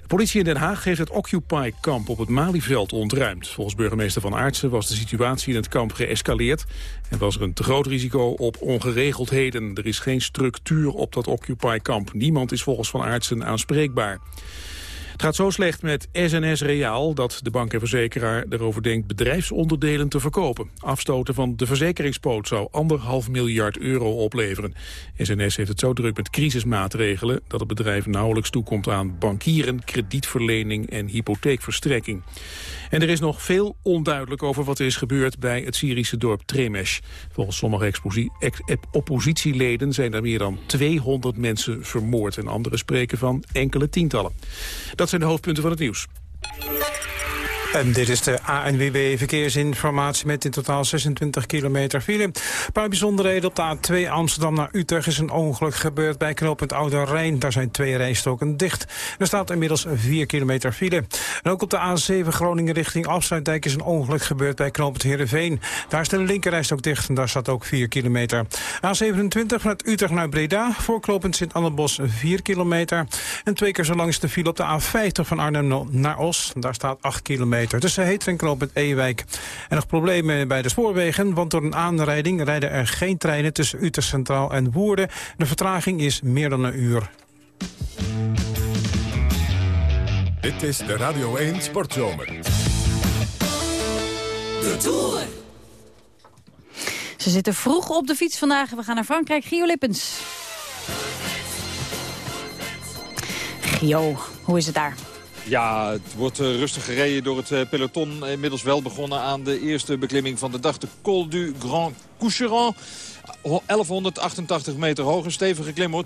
De politie in Den Haag heeft het Occupy-kamp op het Malieveld ontruimd. Volgens burgemeester Van Aartsen was de situatie in het kamp geëscaleerd... en was er een te groot risico op ongeregeldheden. Er is geen structuur op dat Occupy-kamp. Niemand is volgens Van Aartsen aanspreekbaar. Het gaat zo slecht met SNS Reaal dat de bank en verzekeraar erover denkt bedrijfsonderdelen te verkopen. Afstoten van de verzekeringspoot zou anderhalf miljard euro opleveren. SNS heeft het zo druk met crisismaatregelen dat het bedrijf nauwelijks toekomt aan bankieren, kredietverlening en hypotheekverstrekking. En er is nog veel onduidelijk over wat er is gebeurd bij het Syrische dorp Tremesh. Volgens sommige ep- oppositieleden zijn er meer dan 200 mensen vermoord. En anderen spreken van enkele tientallen. Zijn de hoofdpunten van het nieuws. Dit is de ANWB Verkeersinformatie met in totaal 26 kilometer file. Een paar bijzonderheden op de A2 Amsterdam naar Utrecht is een ongeluk gebeurd bij knooppunt Oude Rijn. Daar zijn twee rijstroken dicht. Er staat inmiddels 4 kilometer file. En ook op de A7 Groningen richting Afsluitdijk is een ongeluk gebeurd bij knooppunt Heerenveen. Daar is de linkerrijstrook dicht en daar staat ook 4 kilometer. A27 vanuit Utrecht naar Breda voor knooppunt Sint-Annebos 4 kilometer. En twee keer zo lang is de file op de A50 van Arnhem naar Os. Daar staat 8 kilometer tussen Heter en knooppunt Ewijk. En nog problemen bij de spoorwegen, want door een aanrijding rijden er geen treinen tussen Utrecht Centraal en Woerden. De vertraging is meer dan een uur. Dit is de Radio 1 Sportzomer. De Tour. Ze zitten vroeg op de fiets vandaag. We gaan naar Frankrijk. Gio Lippens. Gio, hoe is het daar? Ja, het wordt eh, rustig gereden door het eh, peloton. Inmiddels wel begonnen aan de eerste beklimming van de dag. De Col du Grand Coucheran. 1188 meter hoog. Een stevige klim hoor,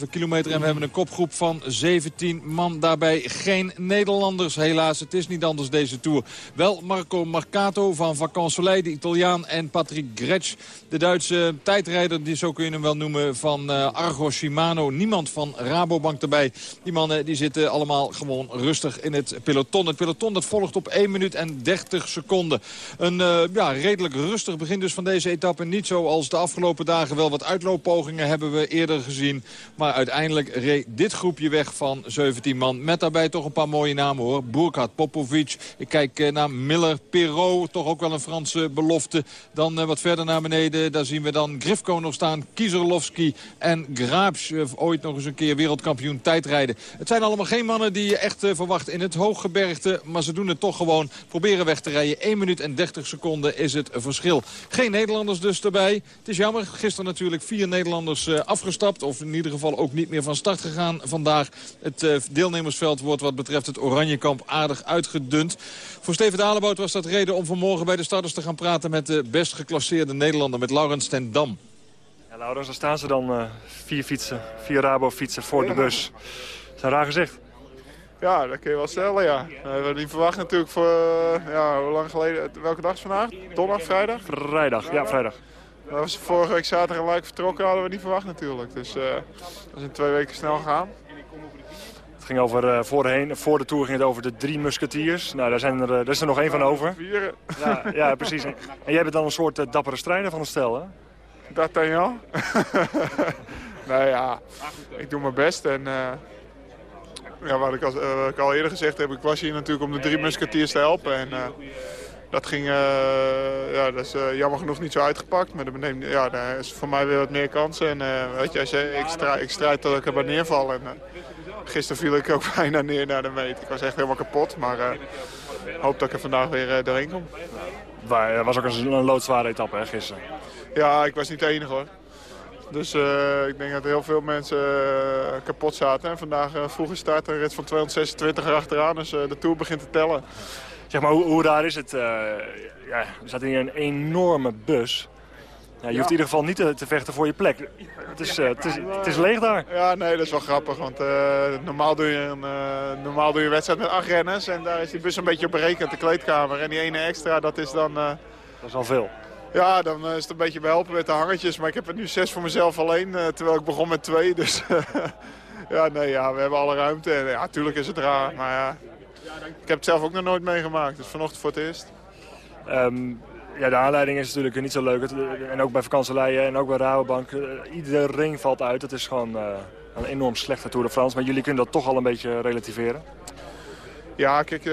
12,5 kilometer. En we hebben een kopgroep van 17 man. Daarbij geen Nederlanders helaas. Het is niet anders deze Tour. Wel Marco Marcato van Vacances Soleil, de Italiaan. En Patrick Gretsch, de Duitse tijdrijder. Die zo kun je hem wel noemen van uh, Argo Shimano. Niemand van Rabobank erbij. Die mannen die zitten allemaal gewoon rustig in het peloton. Het peloton dat volgt op 1 minuut en 30 seconden. Een uh, ja, redelijk rustig begin dus van deze etappe. Niet zoals de afgelopen dagen wel wat uitlooppogingen hebben we eerder gezien. Maar uiteindelijk reed dit groepje weg van 17 man. Met daarbij toch een paar mooie namen hoor. Burkhard Popovic. Ik kijk uh, naar Miller, Perrault. Toch ook wel een Franse belofte. Dan uh, wat verder naar beneden. Daar zien we dan Grifko nog staan. Kieserlovski en Graabs. ooit nog eens een keer wereldkampioen tijdrijden. Het zijn allemaal geen mannen die je echt verwacht in het hooggebergte. Maar ze doen het toch gewoon. Proberen weg te rijden. 1 minuut en 30 seconden is het verschil. Geen Nederlanders dus erbij. Het is jammer. Gisteren natuurlijk vier Nederlanders uh, afgestapt. Of in ieder geval ook niet meer van start gegaan vandaag. Het uh, deelnemersveld wordt wat betreft het Oranjekamp aardig uitgedund. Voor Steven Dalebout was dat reden om vanmorgen bij de starters te gaan praten... met de best geclasseerde Nederlander, met Laurens ten Dam. Ja, Laurens, daar staan ze dan. Uh, vier fietsen, vier Rabo-fietsen voor de bus. Dat is een raar gezicht. Ja, dat kun je wel stellen, ja. We hebben niet verwacht natuurlijk voor, eh, ja, hoe lang geleden, welke dag is vandaag? Donderdag, vrijdag? Vrijdag, ja, vrijdag. Dat was vorige week zaterdag gelijk vertrokken, hadden we niet verwacht natuurlijk. Dus dat is in twee weken snel gegaan. Het ging over, eh, voorheen, voor de Tour ging het over de drie musketiers. Nou, daar, zijn er, eh, daar is er nog één van over. Vieren. Ja, ja, precies. En jij bent dan een soort eh, dappere strijder van het stel, hè? D'Artagnan? nou ja, ik doe mijn best en... ja, wat ik, al, wat ik al eerder gezegd heb, ik was hier natuurlijk om de drie musketiers te helpen. En dat ging eh, ja, dat is eh, jammer genoeg niet zo uitgepakt. Maar dat ja, daar is voor mij weer wat meer kansen. En eh, weet je, als je, ik, strijd, ik strijd tot ik erbij neerval. En, gisteren viel ik ook bijna neer naar de meet. Ik was echt helemaal kapot, maar hoop dat ik er vandaag weer doorheen kom. Dat was ook een, een loodzware etappe, hè, gisteren. Ja, ik was niet de enige hoor. Dus ik denk dat heel veel mensen kapot zaten. En vandaag uh, vroeg gestart, een rit van 226 erachteraan. Dus de Tour begint te tellen. Zeg maar, hoe, hoe raar is het? eh, ja, er staat hier een enorme bus. Ja, je hoeft in ieder geval niet te, te vechten voor je plek. Het is, eh, het, is, het is leeg daar. Ja, nee, dat is wel grappig. Want eh, normaal, doe je een, normaal doe je een wedstrijd met acht renners. En daar is die bus een beetje op berekend, de kleedkamer. En die ene extra, dat is dan... Dat is al veel. Ja, dan is het een beetje behelpen met de hangertjes. Maar ik heb er nu zes voor mezelf alleen, terwijl ik begon met twee. Dus ja, nee, ja, we hebben alle ruimte. En ja, natuurlijk is het raar. Maar ja, ik heb het zelf ook nog nooit meegemaakt. Dus vanochtend voor het eerst. Ehm, ja, de aanleiding is natuurlijk niet zo leuk. En ook bij vakantieleien en ook bij Rabobank. eh, Iedereen valt uit. Het is gewoon eh, een enorm slechte Tour de France. Maar jullie kunnen dat toch al een beetje relativeren. Ja, kijk,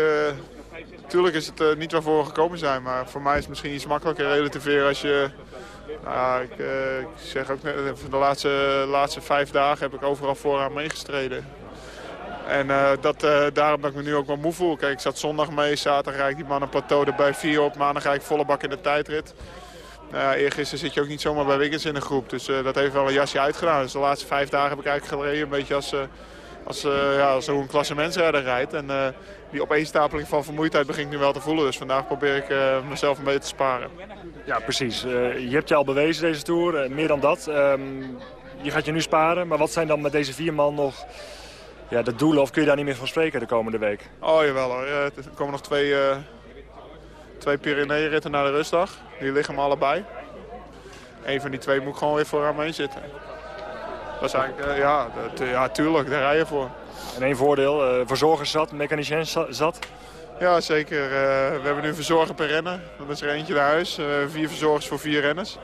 natuurlijk is het niet waarvoor we gekomen zijn. Maar voor mij is het misschien iets makkelijker relativeren als je... Nou ik, ik zeg ook net, voor de laatste, laatste vijf dagen heb ik overal vooraan meegestreden. En eh, dat, eh, daarom dat ik me nu ook wel moe voel. Kijk, ik zat zondag mee, zaterdag rijd ik die man een plateau erbij vier op. Maandag rijd ik volle bak in de tijdrit. Ja, eergisteren zit je ook niet zomaar bij Wiggins in de groep. Dus eh, dat heeft wel een jasje uitgedaan. Dus de laatste vijf dagen heb ik eigenlijk gereden een beetje als, als, ja, als hoe een klassementsrijder rijdt. En die opeenstapeling van vermoeidheid begin ik nu wel te voelen. Dus vandaag probeer ik mezelf een beetje te sparen. Ja, precies. Je hebt je al bewezen deze Tour. meer dan dat. Ehm, je gaat je nu sparen. Maar wat zijn dan met deze vier man nog ja, de doelen? Of kun je daar niet meer van spreken de komende week? Oh jawel hoor. Er komen nog twee, eh twee Pyrenee-ritten naar de rustdag. Die liggen me allebei. Eén van die twee moet gewoon weer vooraan mee zitten. Dat is eigenlijk, eh, ja, dat, eh, ja, tuurlijk, daar rij je voor. En één voordeel, eh verzorgers zat, mechaniciens za- zat. Ja, zeker. We hebben nu een verzorger per renner. Dan is er eentje naar huis. Vier verzorgers voor vier renners.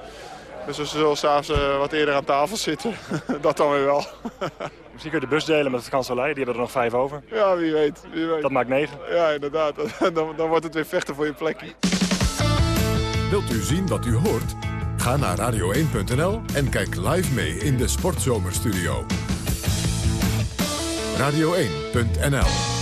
Dus we zullen s'avonds wat eerder aan tafel zitten. dat dan weer wel. Misschien kun je de bus delen met het kanselij. Die hebben er nog vijf over. ja, wie weet, wie weet. Dat maakt negen. Ja, inderdaad. dan, dan wordt het weer vechten voor je plekje. Wilt u zien wat u hoort? Ga naar radio1.nl en kijk live mee in de Sportzomerstudio. Radio1.nl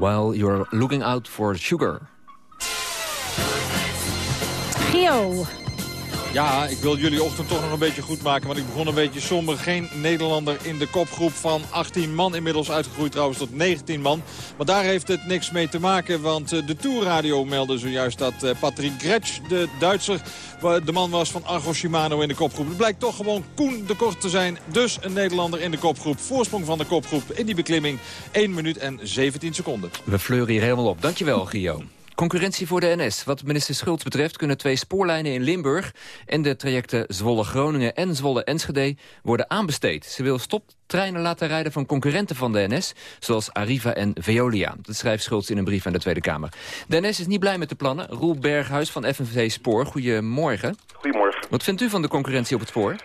while you're looking out for sugar. Gio. Ja, ik wil jullie ochtend toch nog een beetje goed maken. Want ik begon een beetje somber. Geen Nederlander in de kopgroep van 18 man. Inmiddels uitgegroeid trouwens tot 19 man. Maar daar heeft het niks mee te maken. Want eh, de Tourradio meldde zojuist dat eh, Patrick Gretsch, de Duitser... de man was van Argo Shimano in de kopgroep. Het blijkt toch gewoon Koen de Kort te zijn. Dus een Nederlander in de kopgroep. Voorsprong van de kopgroep in die beklimming. 1 minuut en 17 seconden. We fleuren hier helemaal op. Dankjewel, Gio. Concurrentie voor de NS. Wat minister Schultz betreft kunnen twee spoorlijnen in Limburg... en de trajecten Zwolle-Groningen en Zwolle-Enschede worden aanbesteed. Ze wil stoptreinen laten rijden van concurrenten van de NS... zoals Arriva en Veolia. Dat schrijft Schultz in een brief aan de Tweede Kamer. De NS is niet blij met de plannen. Roel Berghuis van FNV Spoor, goedemorgen. Goedemorgen. Wat vindt u van de concurrentie op het spoor?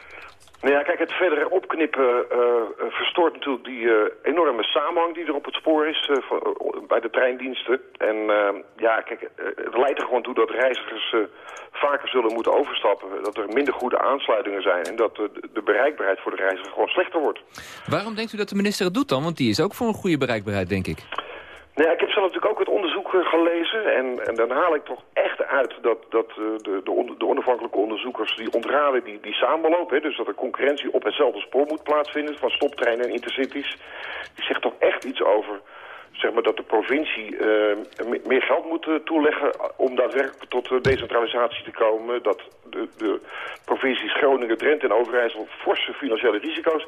Nou ja, kijk, het verdere opknippen eh, eh, verstoort natuurlijk die eh, enorme samenhang die er op het spoor is eh, eh, bij de treindiensten. En ja, kijk, het leidt er gewoon toe dat reizigers vaker zullen moeten overstappen. Dat er minder goede aansluitingen zijn en dat de- de bereikbaarheid voor de reiziger gewoon slechter wordt. Waarom denkt u dat de minister het doet dan? Want die is ook voor een goede bereikbaarheid, denk ik. Nou ja, ik heb zelf natuurlijk ook het onderzoek eh, gelezen en, en dan haal ik toch echt uit dat, dat eh, de, de, de onafhankelijke onderzoekers die ontraden die, die samenloop, hè, dus dat er concurrentie op hetzelfde spoor moet plaatsvinden van stoptreinen en intercities, die zegt toch echt iets over zeg maar, dat de provincie eh, me- meer geld moet eh, toeleggen om daadwerkelijk tot eh, decentralisatie te komen. Dat de, de provincies Groningen, Drenthe en Overijssel forse financiële risico's.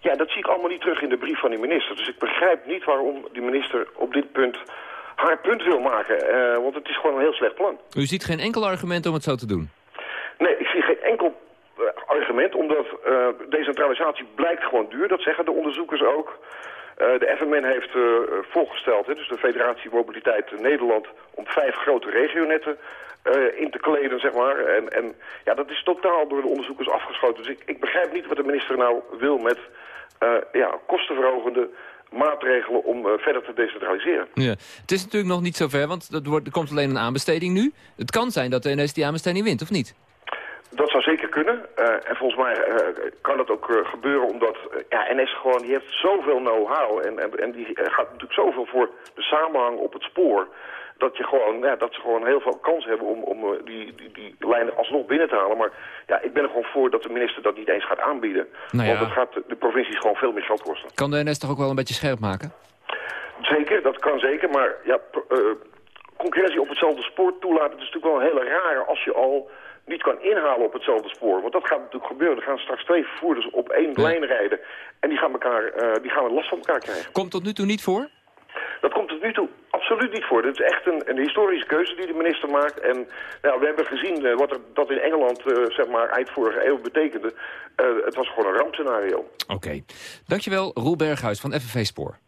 Ja, dat zie ik allemaal niet terug in de brief van die minister. Dus ik begrijp niet waarom die minister op dit punt haar punt wil maken. eh, want het is gewoon een heel slecht plan. U ziet geen enkel argument om het zo te doen. Nee, ik zie geen enkel eh, argument, omdat eh, decentralisatie blijkt gewoon duur. Dat zeggen de onderzoekers ook. Eh, de FMN heeft eh, voorgesteld, dus de Federatie Mobiliteit Nederland, om vijf grote regionetten eh, in te kleden, zeg maar. En, en ja, dat is totaal door de onderzoekers afgeschoten. Dus ik, ik begrijp niet wat de minister nou wil met ja, kostenverhogende maatregelen om verder te decentraliseren. Ja. Het is natuurlijk nog niet zover, want er, wordt, er komt alleen een aanbesteding nu. Het kan zijn dat de NS die aanbesteding wint, of niet? Dat zou zeker kunnen. Eh, en volgens mij eh, kan dat ook eh, gebeuren omdat ja, NS gewoon die heeft zoveel know-how en, en, en die gaat natuurlijk zoveel voor de samenhang op het spoor. Dat, je gewoon, ja, dat ze gewoon heel veel kans hebben om, om die, die, die lijnen alsnog binnen te halen. Maar ja, ik ben er gewoon voor dat de minister dat niet eens gaat aanbieden. Nou ja. Want dat gaat de- provincies gewoon veel meer geld kosten. Kan de NS toch ook wel een beetje scherp maken? Zeker, dat kan zeker. Maar ja, concurrentie op hetzelfde spoor toelaten... is natuurlijk wel een hele rare als je al niet kan inhalen op hetzelfde spoor. Want dat gaat natuurlijk gebeuren. Er gaan straks twee vervoerders op één lijn rijden. En die gaan, elkaar, eh, die gaan last van elkaar krijgen. Komt tot nu toe niet voor? Dat komt tot nu toe absoluut niet voor. Dit is echt een, een historische keuze die de minister maakt. En nou, we hebben gezien eh, wat er, dat in Engeland eh, zeg maar, eind vorige eeuw betekende. Het was gewoon een rampscenario. Oké. Dankjewel, Roel Berghuis van FNV Spoor.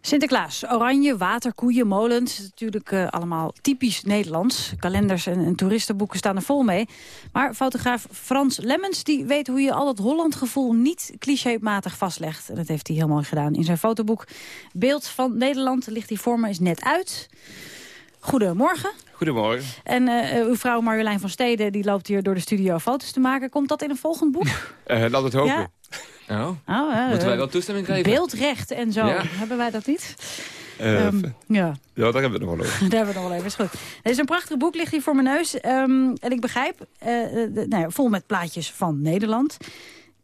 Sinterklaas, oranje, waterkoeien, molens. Natuurlijk eh, allemaal typisch Nederlands. Kalenders en, en toeristenboeken staan er vol mee. Maar fotograaf Frans Lemmens die weet hoe je al dat Hollandgevoel niet clichématig vastlegt. En dat heeft hij heel mooi gedaan in zijn fotoboek. Beeld van Nederland ligt hier voor me, is net uit. Goedemorgen. Goedemorgen. En eh, uw vrouw Marjolein van Steden die loopt hier door de studio foto's te maken. Komt dat in een volgend boek? Eh laat het hopen. Ja. Oh. Oh, eh, Moeten wij wel toestemming geven? Beeldrecht en zo. Ja. Hebben wij dat niet? Eh, Ehm, ja. Ja, daar hebben we het nog wel over. Daar hebben we het nog wel even. Is goed. Er is een prachtig boek, ligt hier voor mijn neus. Ehm, en ik begrijp, eh, de- nou ja, vol met plaatjes van Nederland.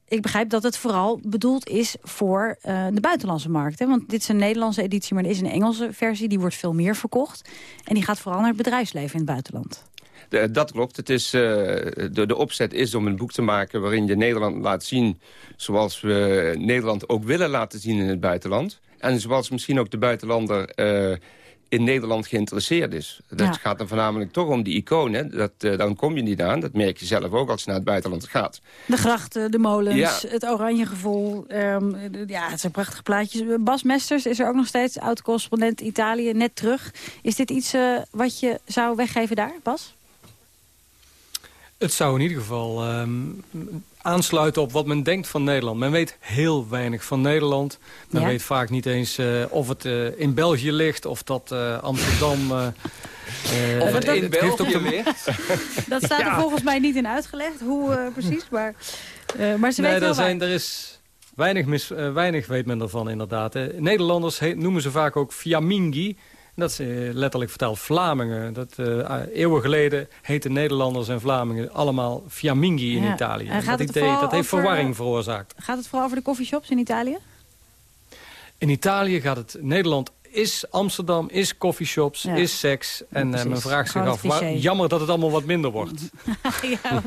Ik begrijp dat het vooral bedoeld is voor eh, de buitenlandse markt. Hè? Want dit is een Nederlandse editie, maar er is een Engelse versie. Die wordt veel meer verkocht. En die gaat vooral naar het bedrijfsleven in het buitenland. De- dat klopt. Het is, eh, de, de opzet is om een boek te maken waarin je Nederland laat zien... zoals we Nederland ook willen laten zien in het buitenland. En zoals misschien ook de buitenlander eh, in Nederland geïnteresseerd is. Dat Ja. gaat dan voornamelijk toch om die iconen. Dat, eh, dan kom je niet aan. Dat merk je zelf ook als je naar het buitenland gaat. De grachten, de molens, Ja. het oranje gevoel. ehm, ja, het zijn prachtige plaatjes. Bas Mesters is er ook nog steeds, oud-correspondent Italië, net terug. Is dit iets eh, wat je zou weggeven daar, Bas? Het zou in ieder geval ehm, aansluiten op wat men denkt van Nederland. Men weet heel weinig van Nederland. Men Ja. weet vaak niet eens eh, of het eh, in België ligt... of dat eh, Amsterdam... eh, eh, Of het in België ligt? Dat staat er volgens mij niet in uitgelegd, hoe precies. Maar, eh, maar ze Nee, weten er, wel zijn, waar. er is Weinig, mis, weinig weet men ervan inderdaad. Nederlanders noemen ze vaak ook Fiammingi. Dat is eh, letterlijk vertaald Vlamingen. Dat, eh, eeuwen geleden heten Nederlanders en Vlamingen allemaal Fiammingi in Ja. Italië. En dat, idee, dat heeft over- verwarring veroorzaakt. Gaat het vooral over de coffeeshops in Italië? In Italië gaat het... Nederland is Amsterdam, is coffeeshops, Ja. is seks. En eh, precies. men vraagt zich af, waar- jammer dat het allemaal wat minder wordt. ja.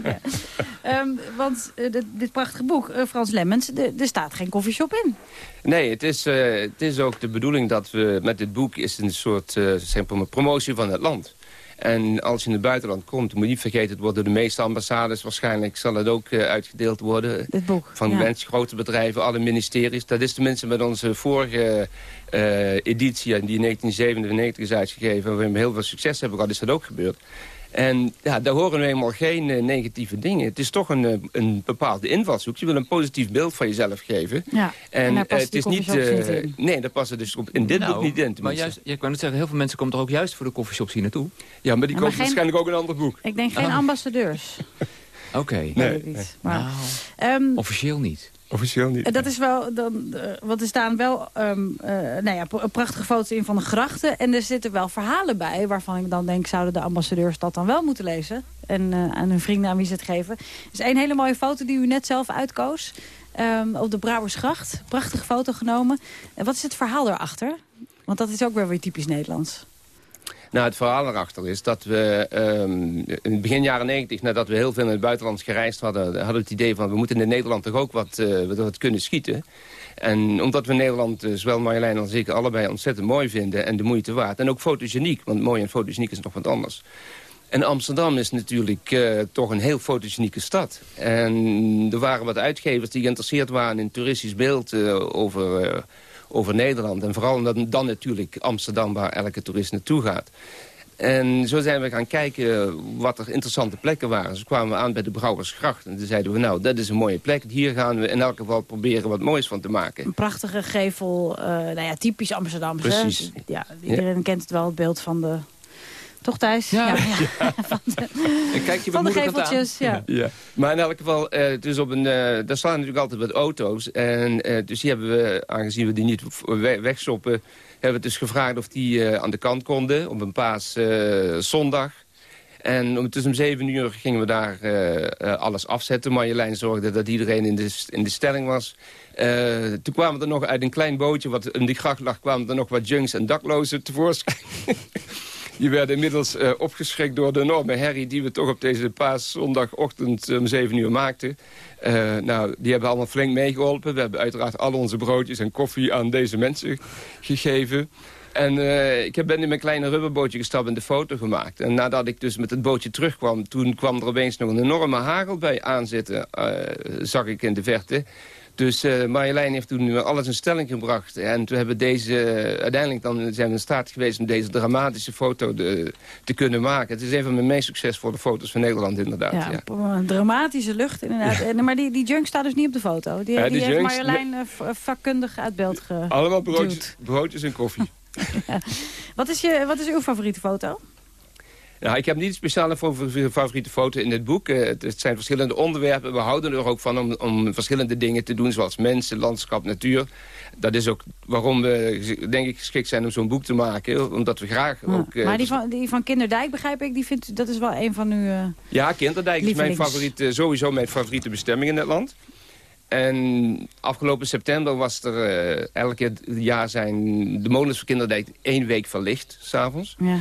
Ehm, want eh, dit, dit prachtige boek, eh, Frans Lemmens, er er staat geen coffeeshop in. Nee, het is, eh, het is ook de bedoeling dat we met dit boek... is een soort eh, promotie van het land. En als je in het buitenland komt, moet je niet vergeten... het wordt door de meeste ambassades waarschijnlijk... zal het ook eh, uitgedeeld worden. Dit boek, Van ja. mensen, grote bedrijven, alle ministeries. Dat is tenminste met onze vorige editie... die in 1997 is uitgegeven... waar we heel veel succes hebben gehad, is dat ook gebeurd. En ja, daar horen we helemaal geen eh, negatieve dingen. Het is toch een, eh, een bepaalde invalshoek. Je wil een positief beeld van jezelf geven. Ja, en eh, het is niet, eh, niet Nee, daar passen dus op, in dit Nou, boek niet in. Maar juist, ja, ik wou net zeggen, heel veel mensen komen toch ook juist voor de koffieshops hier naartoe? Ja, maar die Ja, maar komt geen- waarschijnlijk ook in een ander boek. Ik denk geen Ah. ambassadeurs. Oké. Maar, Nou, ehm, officieel niet. Officieel niet. Eh, Dat is wel, dan, eh, want er staan wel ehm, eh, nou ja, pra- prachtige foto's in van de grachten. En er zitten wel verhalen bij waarvan ik dan denk... zouden de ambassadeurs dat dan wel moeten lezen? En eh, aan hun vrienden aan wie ze het geven. Er is één hele mooie foto die u net zelf uitkoos. ehm, op de Brouwersgracht. Prachtige foto genomen. En wat is het verhaal daarachter? Want dat is ook weer weer typisch Nederlands. Nou, het verhaal erachter is dat we ehm, in begin jaren 90, nadat we heel veel in het buitenland gereisd hadden, hadden we het idee van we moeten in Nederland toch ook wat, eh, wat kunnen schieten. En omdat we Nederland, eh, zowel Marjolein als ik, allebei ontzettend mooi vinden en de moeite waard. En ook fotogeniek, want mooi en fotogeniek is nog wat anders. En Amsterdam is natuurlijk eh, toch een heel fotogenieke stad. En er waren wat uitgevers die geïnteresseerd waren in toeristisch beeld over, over Nederland. En vooral omdat dan natuurlijk Amsterdam waar elke toerist naartoe gaat. En zo zijn we gaan kijken wat er interessante plekken waren. Dus kwamen we aan bij de Brouwersgracht. En toen zeiden we, nou, dat is een mooie plek. Hier gaan we in elk geval proberen wat moois van te maken. Een prachtige gevel, eh, nou ja, typisch Amsterdamse. Precies. Ja, iedereen kent het wel, het beeld van de... Toch Thijs? Ja. Van de, En kijk je van de geveltjes, ja. Ja. Maar in elk geval, eh, dus op een, eh, daar staan natuurlijk altijd wat auto's. En eh, dus die hebben we, aangezien we die niet we- wegstoppen... hebben we dus gevraagd of die eh, aan de kant konden op een paas eh, zondag. En om, tussen om zeven uur gingen we daar eh, eh, alles afzetten. Marjolein zorgde dat iedereen in de, in de stelling was. Eh, toen kwamen er nog uit een klein bootje wat in die gracht lag... kwamen er nog wat junks en daklozen tevoorschijn. Die werden inmiddels eh, opgeschrikt door de enorme herrie... die we toch op deze paaszondagochtend om 7 uur maakten. Eh, nou, die hebben allemaal flink meegeholpen. We hebben uiteraard al onze broodjes en koffie aan deze mensen gegeven. En eh, ik ben in mijn kleine rubberbootje gestapt en de foto gemaakt. En nadat ik dus met het bootje terugkwam... toen kwam er opeens nog een enorme hagel bij aanzitten... eh, zag ik in de verte. Dus eh Marjolein heeft toen alles in stelling gebracht. En toen hebben deze, eh, uiteindelijk dan zijn we in staat geweest om deze dramatische foto de- te kunnen maken. Het is een van mijn meest succesvolle foto's van Nederland inderdaad. Ja, dramatische lucht inderdaad. En, maar die, die junk staat dus niet op de foto. Die, Ja, die die heeft Marjolein eh, vakkundig uit beeld ge... Allemaal broodjes, broodjes en koffie. Wat is, je, wat is uw favoriete foto? Nou, ik heb niet een speciale favori- favoriete foto in dit boek. Eh, het- zijn verschillende onderwerpen. We houden er ook van om, om verschillende dingen te doen... zoals mensen, landschap, natuur. Dat is ook waarom we, denk ik, geschikt zijn om zo'n boek te maken. Omdat we graag ook... eh, maar die van, die van Kinderdijk begrijp ik, die vindt, dat is wel een van uw... eh, Ja, Kinderdijk is mijn favoriete, sowieso mijn favoriete bestemming in het land. En afgelopen september was er eh, elk jaar zijn de molens van Kinderdijk één week verlicht, s'avonds. ja.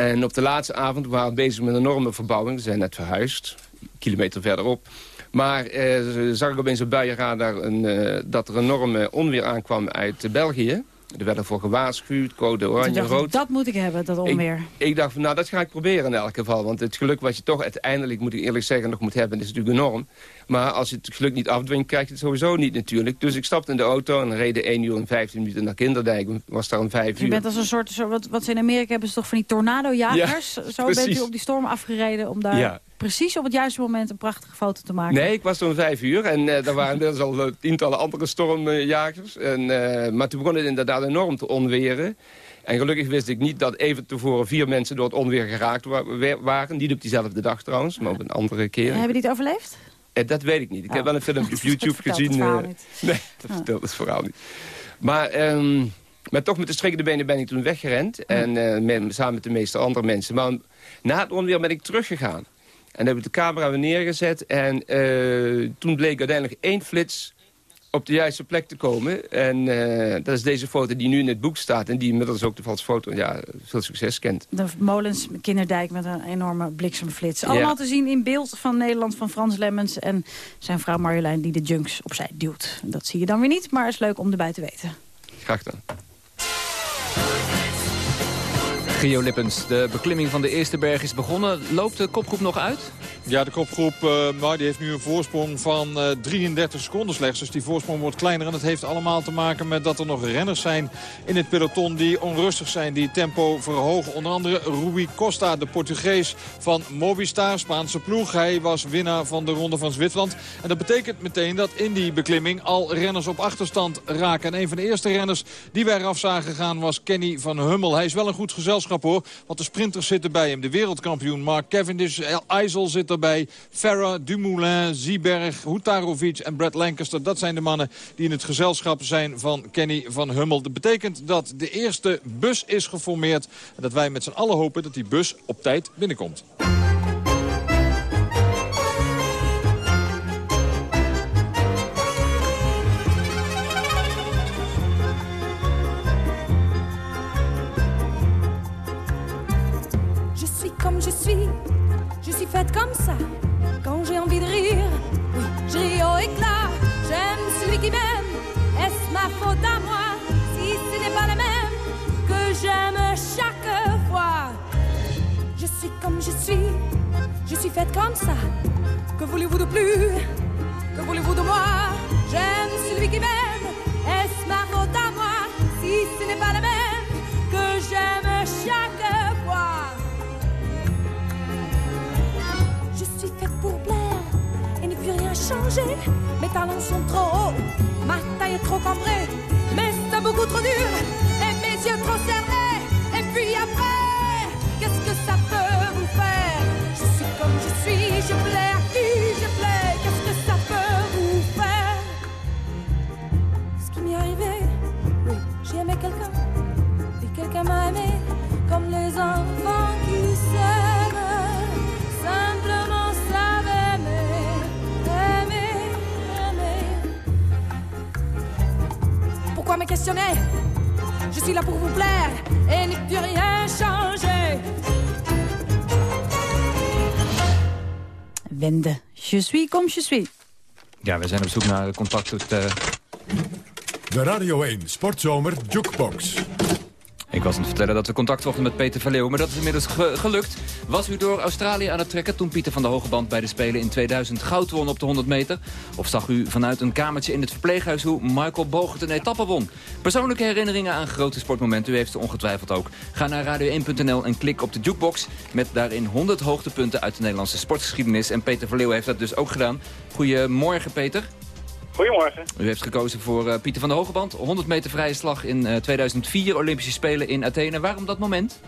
En op de laatste avond waren we bezig met een enorme verbouwing. We zijn net verhuisd, een kilometer verderop. Maar eh, zag ik opeens op buienradar een, eh, dat er enorme onweer aankwam uit eh, België. Er werden voor gewaarschuwd, code oranje, dacht rood. dat moet ik hebben, dat onweer. Ik dacht, nou, dat ga ik proberen in elk geval. Want het geluk wat je toch uiteindelijk, moet ik eerlijk zeggen, nog moet hebben... is natuurlijk enorm. Maar als je het geluk niet afdwingt, krijg je het sowieso niet natuurlijk. Dus ik stapte in de auto en reden 1 uur en 15 minuten naar Kinderdijk. Was daar om 5 Je uur. bent als een soort, zo, wat, wat ze in Amerika hebben, is toch van die tornadojagers? Ja, Zo bent u op die storm afgereden om daar Ja. precies op het juiste moment een prachtige foto te maken. Nee, ik was toen vijf uur en eh er waren inmiddels al eh, tientallen andere stormjagers. En, eh, maar toen begon het inderdaad enorm te onweren. En gelukkig wist ik niet dat even tevoren vier mensen door het onweer geraakt wa- wa- waren. Niet op diezelfde dag trouwens, maar op een andere keer. Hebben die het overleefd? Eh, dat weet ik niet. Ik heb wel een filmpje op YouTube vertelt gezien. het eh, niet. nee, dat vertelt het verhaal niet. Maar, ehm, maar toch met de strekkende benen ben ik toen weggerend. En eh, met- samen met de meeste andere mensen. Maar na het onweer ben ik teruggegaan. En heb ik de camera weer neergezet. En toen bleek uiteindelijk één flits op de juiste plek te komen. En eh, dat is deze foto die nu in het boek staat. En die inmiddels ook de valse foto ja, veel succes kent. De molens Kinderdijk met een enorme bliksemflits. Ja. Allemaal te zien in beeld van Nederland van Frans Lemmens... en zijn vrouw Marjolein die de junks opzij duwt. Dat zie je dan weer niet, maar is leuk om erbij te weten. Graag dan. Gio Lippens, de beklimming van de eerste berg is begonnen. Loopt de kopgroep nog uit? Ja, de kopgroep eh, maar die heeft nu een voorsprong van eh, 33 seconden slechts. Dus die voorsprong wordt kleiner. En dat heeft allemaal te maken met dat er nog renners zijn in het peloton... die onrustig zijn, die tempo verhogen. Onder andere Rui Costa, de Portugees van Mobistar, Spaanse ploeg. Hij was winnaar van de Ronde van Zwitserland. En dat betekent meteen dat in die beklimming al renners op achterstand raken. En een van de eerste renners die wij eraf zagen gaan was Kenny van Hummel. Hij is wel een goed gezelschap hoor, want de sprinters zitten bij hem. De wereldkampioen Mark Cavendish, IJssel zit erbij. Farah, Dumoulin, Zieberg, Hutarovic en Brad Lancaster. Dat zijn de mannen die in het gezelschap zijn van Kenny van Hummel. Dat betekent dat de eerste bus is geformeerd. En dat wij met z'n allen hopen dat die bus op tijd binnenkomt. Comme ça. Quand j'ai envie de rire, oui, je ris au éclat. J'aime celui qui m'aime, est-ce ma faute à moi Si ce n'est pas le même que j'aime chaque fois? Je suis comme je suis, je suis faite comme ça. Que voulez-vous de plus? Que voulez-vous de moi? J'aime celui qui m'aime, Mes talons sont trop hauts, ma taille est trop cambrée. Mais c'est beaucoup trop dur et mes yeux trop serrés. Et puis après, Je suis là pour vous plaire et ne plus rien changer. Wende. Je suis comme je suis. Ja, we zijn op zoek naar contact met... eh, De Radio 1 Sportzomer Jukebox. Ik was aan het vertellen dat we contact zochten met Peter Verleeuw, maar dat is inmiddels ge- gelukt. Was u door Australië aan het trekken toen Pieter van der Hogeband bij de Spelen in 2000 goud won op de 100 meter? Of zag u vanuit een kamertje in het verpleeghuis hoe Michael Bogert een etappe won? Persoonlijke herinneringen aan grote sportmomenten, u heeft ze ongetwijfeld ook. Ga naar radio1.nl en klik op de jukebox met daarin 100 hoogtepunten uit de Nederlandse sportgeschiedenis. En Peter Verleeuw heeft dat dus ook gedaan. Goedemorgen Peter. Goedemorgen. U heeft gekozen voor eh, Pieter van der Hogeband. 100 meter vrije slag in eh, 2004 Olympische Spelen in Athene. Waarom dat moment?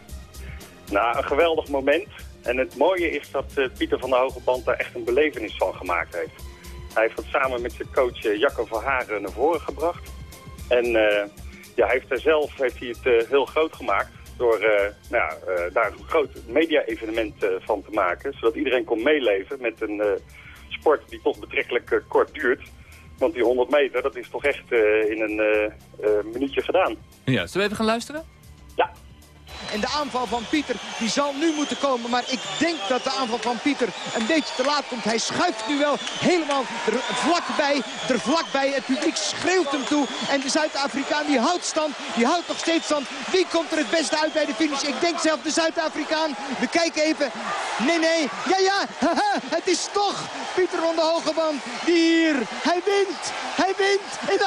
Nou, een geweldig moment. En het mooie is dat eh, Pieter van der Hogeband daar echt een belevenis van gemaakt heeft. Hij heeft dat samen met zijn coach eh, Jacco van Haren naar voren gebracht. En eh, ja, hij heeft er zelf heeft hij het eh, heel groot gemaakt door eh, nou eh, daar een groot media-evenement eh, van te maken. Zodat iedereen kon meeleven met een eh, sport die toch betrekkelijk eh, kort duurt. Want die 100 meter, dat is toch echt eh, in een eh, eh, minuutje gedaan. Ja, zullen we even gaan luisteren? En de aanval van Pieter die zal nu moeten komen. Maar ik denk dat de aanval van Pieter een beetje te laat komt. Hij schuift nu wel helemaal vlakbij. Er vlakbij. Het publiek schreeuwt hem toe. En de Zuid-Afrikaan die houdt stand. Die houdt nog steeds stand. Wie komt er het beste uit bij de finish? Ik denk zelf de Zuid-Afrikaan. We kijken even. Nee, nee. Ja, ja. Het is toch Pieter van de Hogeband. Die hier. Hij wint. Hij wint in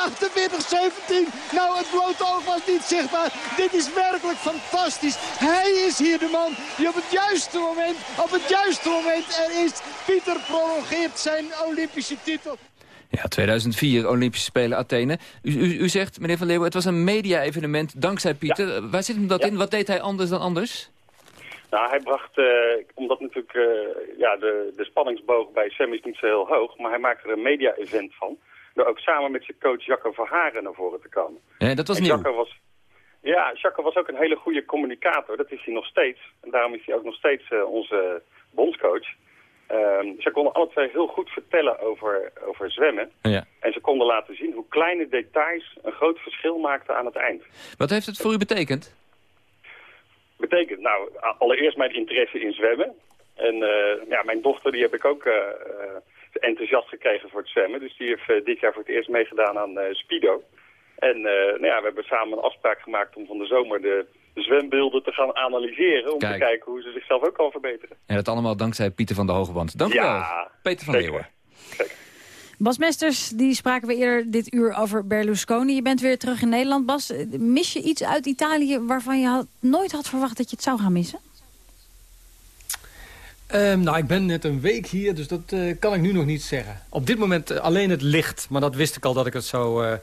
48-17. Nou, het blote oog was niet zichtbaar. Dit is werkelijk fantastisch. Hij is hier de man die op het juiste moment, op het juiste moment er is. Pieter prolongeert zijn Olympische titel. Ja, 2004 Olympische Spelen Athene. U, u, u zegt, meneer Van Leeuwen, het was een media-evenement dankzij Pieter. Waar zit hem dat in? Wat deed hij anders dan anders? Nou, hij bracht, eh, omdat natuurlijk eh, ja, de, de spanningsboog bij Sam is niet zo heel hoog, maar hij maakte er een media-event van. Door ook samen met zijn coach Jacco Verharen naar voren te komen. Ja, dat was En nieuw. Jacco was, ja, Jacco was ook een hele goede communicator. Dat is hij nog steeds. En daarom is hij ook nog steeds eh, onze bondscoach. Ehm, ze konden alle twee heel goed vertellen over, over zwemmen. Ja. En ze konden laten zien hoe kleine details een groot verschil maakten aan het eind. Wat heeft het voor u betekend? Betekent, nou, allereerst mijn interesse in zwemmen. En eh, ja, mijn dochter die heb ik ook eh, enthousiast gekregen voor het zwemmen. Dus die heeft dit jaar voor het eerst meegedaan aan Speedo. En eh, nou ja, we hebben samen een afspraak gemaakt om van de zomer de, de zwembeelden te gaan analyseren. Om Kijk. te kijken hoe ze zichzelf ook kan verbeteren. En dat allemaal dankzij Pieter van der Hogeband. Dank u Ja, wel, Peter van zeker. Leeuwen. Bas Mesters, die spraken we eerder dit uur over Berlusconi. Je bent weer terug in Nederland. Bas, mis je iets uit Italië waarvan je had, nooit had verwacht dat je het zou gaan missen? Ehm, nou, ik ben net een week hier, dus dat eh, kan ik nu nog niet zeggen. Op dit moment eh, alleen het licht, maar dat wist ik al dat ik het zou eh,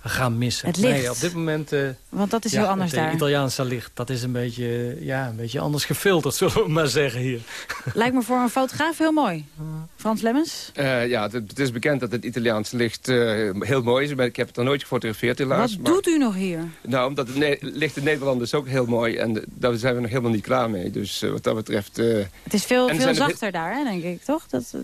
gaan missen. Het licht. Nee, op dit moment... eh, Want dat is ja, heel anders het, eh, daar. Italiaanse licht, dat is een beetje, ja, een beetje anders gefilterd, zullen we maar zeggen hier. Lijkt me voor een fotograaf heel mooi. Frans Lemmens? Eh, ja, het, het is bekend dat het Italiaanse licht eh, heel mooi is. Maar Ik heb het nog nooit gefotografeerd helaas. Wat maar- doet u nog hier? Nou, omdat het ne- licht in Nederland is ook heel mooi. En daar zijn we nog helemaal niet klaar mee. Dus eh, wat dat betreft... eh, Het is veel, veel er zachter daar, hè, denk ik, toch? Dat,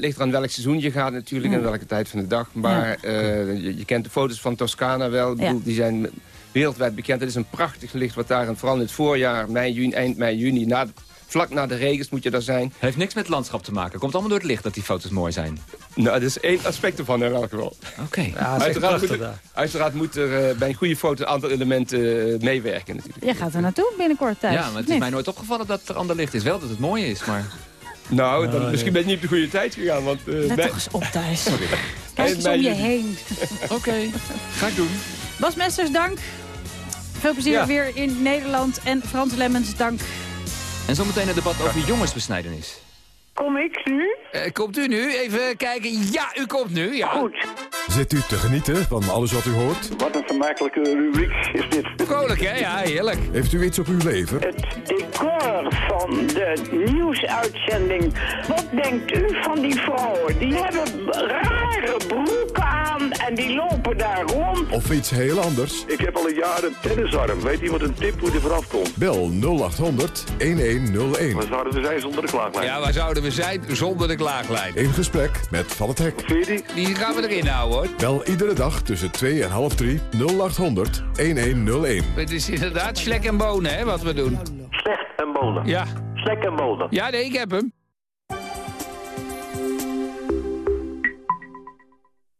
ligt eraan welk seizoen je gaat natuurlijk en welke tijd van de dag. Maar eh, je, je kent de foto's van Toscana wel. Ik Ja. bedoel, Die zijn wereldwijd bekend. Het is een prachtig licht wat daar, en vooral in het voorjaar, mei, juni, eind mei, juni, na, vlak na de regens moet je daar zijn. Heeft niks met landschap te maken. Komt allemaal door het licht dat die foto's mooi zijn. Nou, dat is één aspect ervan in elk geval. Oké. uiteraard, moet er, uiteraard moet er eh, bij een goede foto een aantal elementen eh, meewerken natuurlijk. jij gaat er naartoe binnenkort thuis. Ja, maar het is Nee. mij nooit opgevallen dat er ander licht is. Wel dat het mooi is, maar... Nou, dan, misschien ben je niet op de goede tijd gegaan. Want, eh, Let toch eens op thuis. Sorry. Kijk eens om je heen. Oké, ga ik doen. Bas Mesters, dank. Veel plezier Ja. weer in Nederland. En Frans Lemmens, dank. En zometeen een debat over jongensbesnijdenis. Kom ik nu? Eh, komt u nu? Even kijken. Ja, u komt nu. Ja. Goed. Zit u te genieten van alles wat u hoort? Wat een vermakelijke rubriek is dit. Vrolijk, hè? Ja, heerlijk. Heeft u iets op uw lever? Het decor van de nieuwsuitzending. Wat denkt u van die vrouwen? Die hebben rare broeken aan en die lopen daar rond. Of iets heel anders? Ik heb al een jaar een tennisarm. Weet iemand een tip hoe er vanaf komt? Bel 0800 1101. Waar zouden we zijn zonder de klaaglijn? Ja, waar zouden we zijn zonder de klaaglijn? In gesprek met Van het Hek. Die gaan we erin houden, hoor. Bel iedere dag tussen 2 en half 3 0800 1101. Het is inderdaad slek en bonen, hè, wat we doen. Slecht en bonen. Ja. Slek en bonen. Ja, nee, ik heb hem.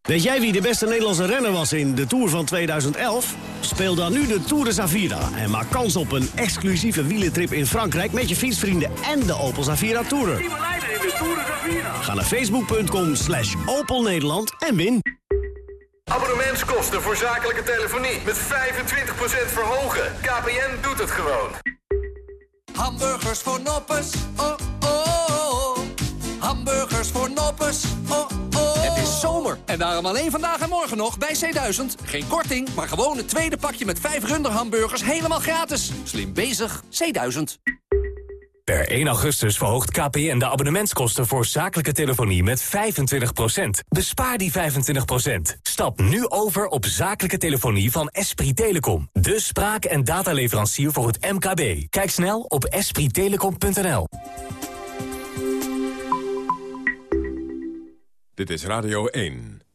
Weet jij wie de beste Nederlandse renner was in de Tour van 2011? Speel dan nu de Tour de Zavira en maak kans op een exclusieve wielentrip in Frankrijk... met je fietsvrienden en de Opel Zavira Tourer. Ga naar facebook.com slash Opel Nederland en win. Abonnementskosten voor zakelijke telefonie met 25% verhogen. KPN doet het gewoon. Hamburgers voor noppes, oh oh. Hamburgers voor noppes, oh oh. En daarom alleen vandaag en morgen nog bij C1000. Geen korting, maar gewoon het tweede pakje met vijf runderhamburgers helemaal gratis. Slim bezig, C1000. Per 1 augustus verhoogt KPN de abonnementskosten voor zakelijke telefonie met 25%. Bespaar die 25%. Stap nu over op zakelijke telefonie van Esprit Telecom. De spraak- en dataleverancier voor het MKB. Kijk snel op esprittelecom.nl. Dit is Radio 1.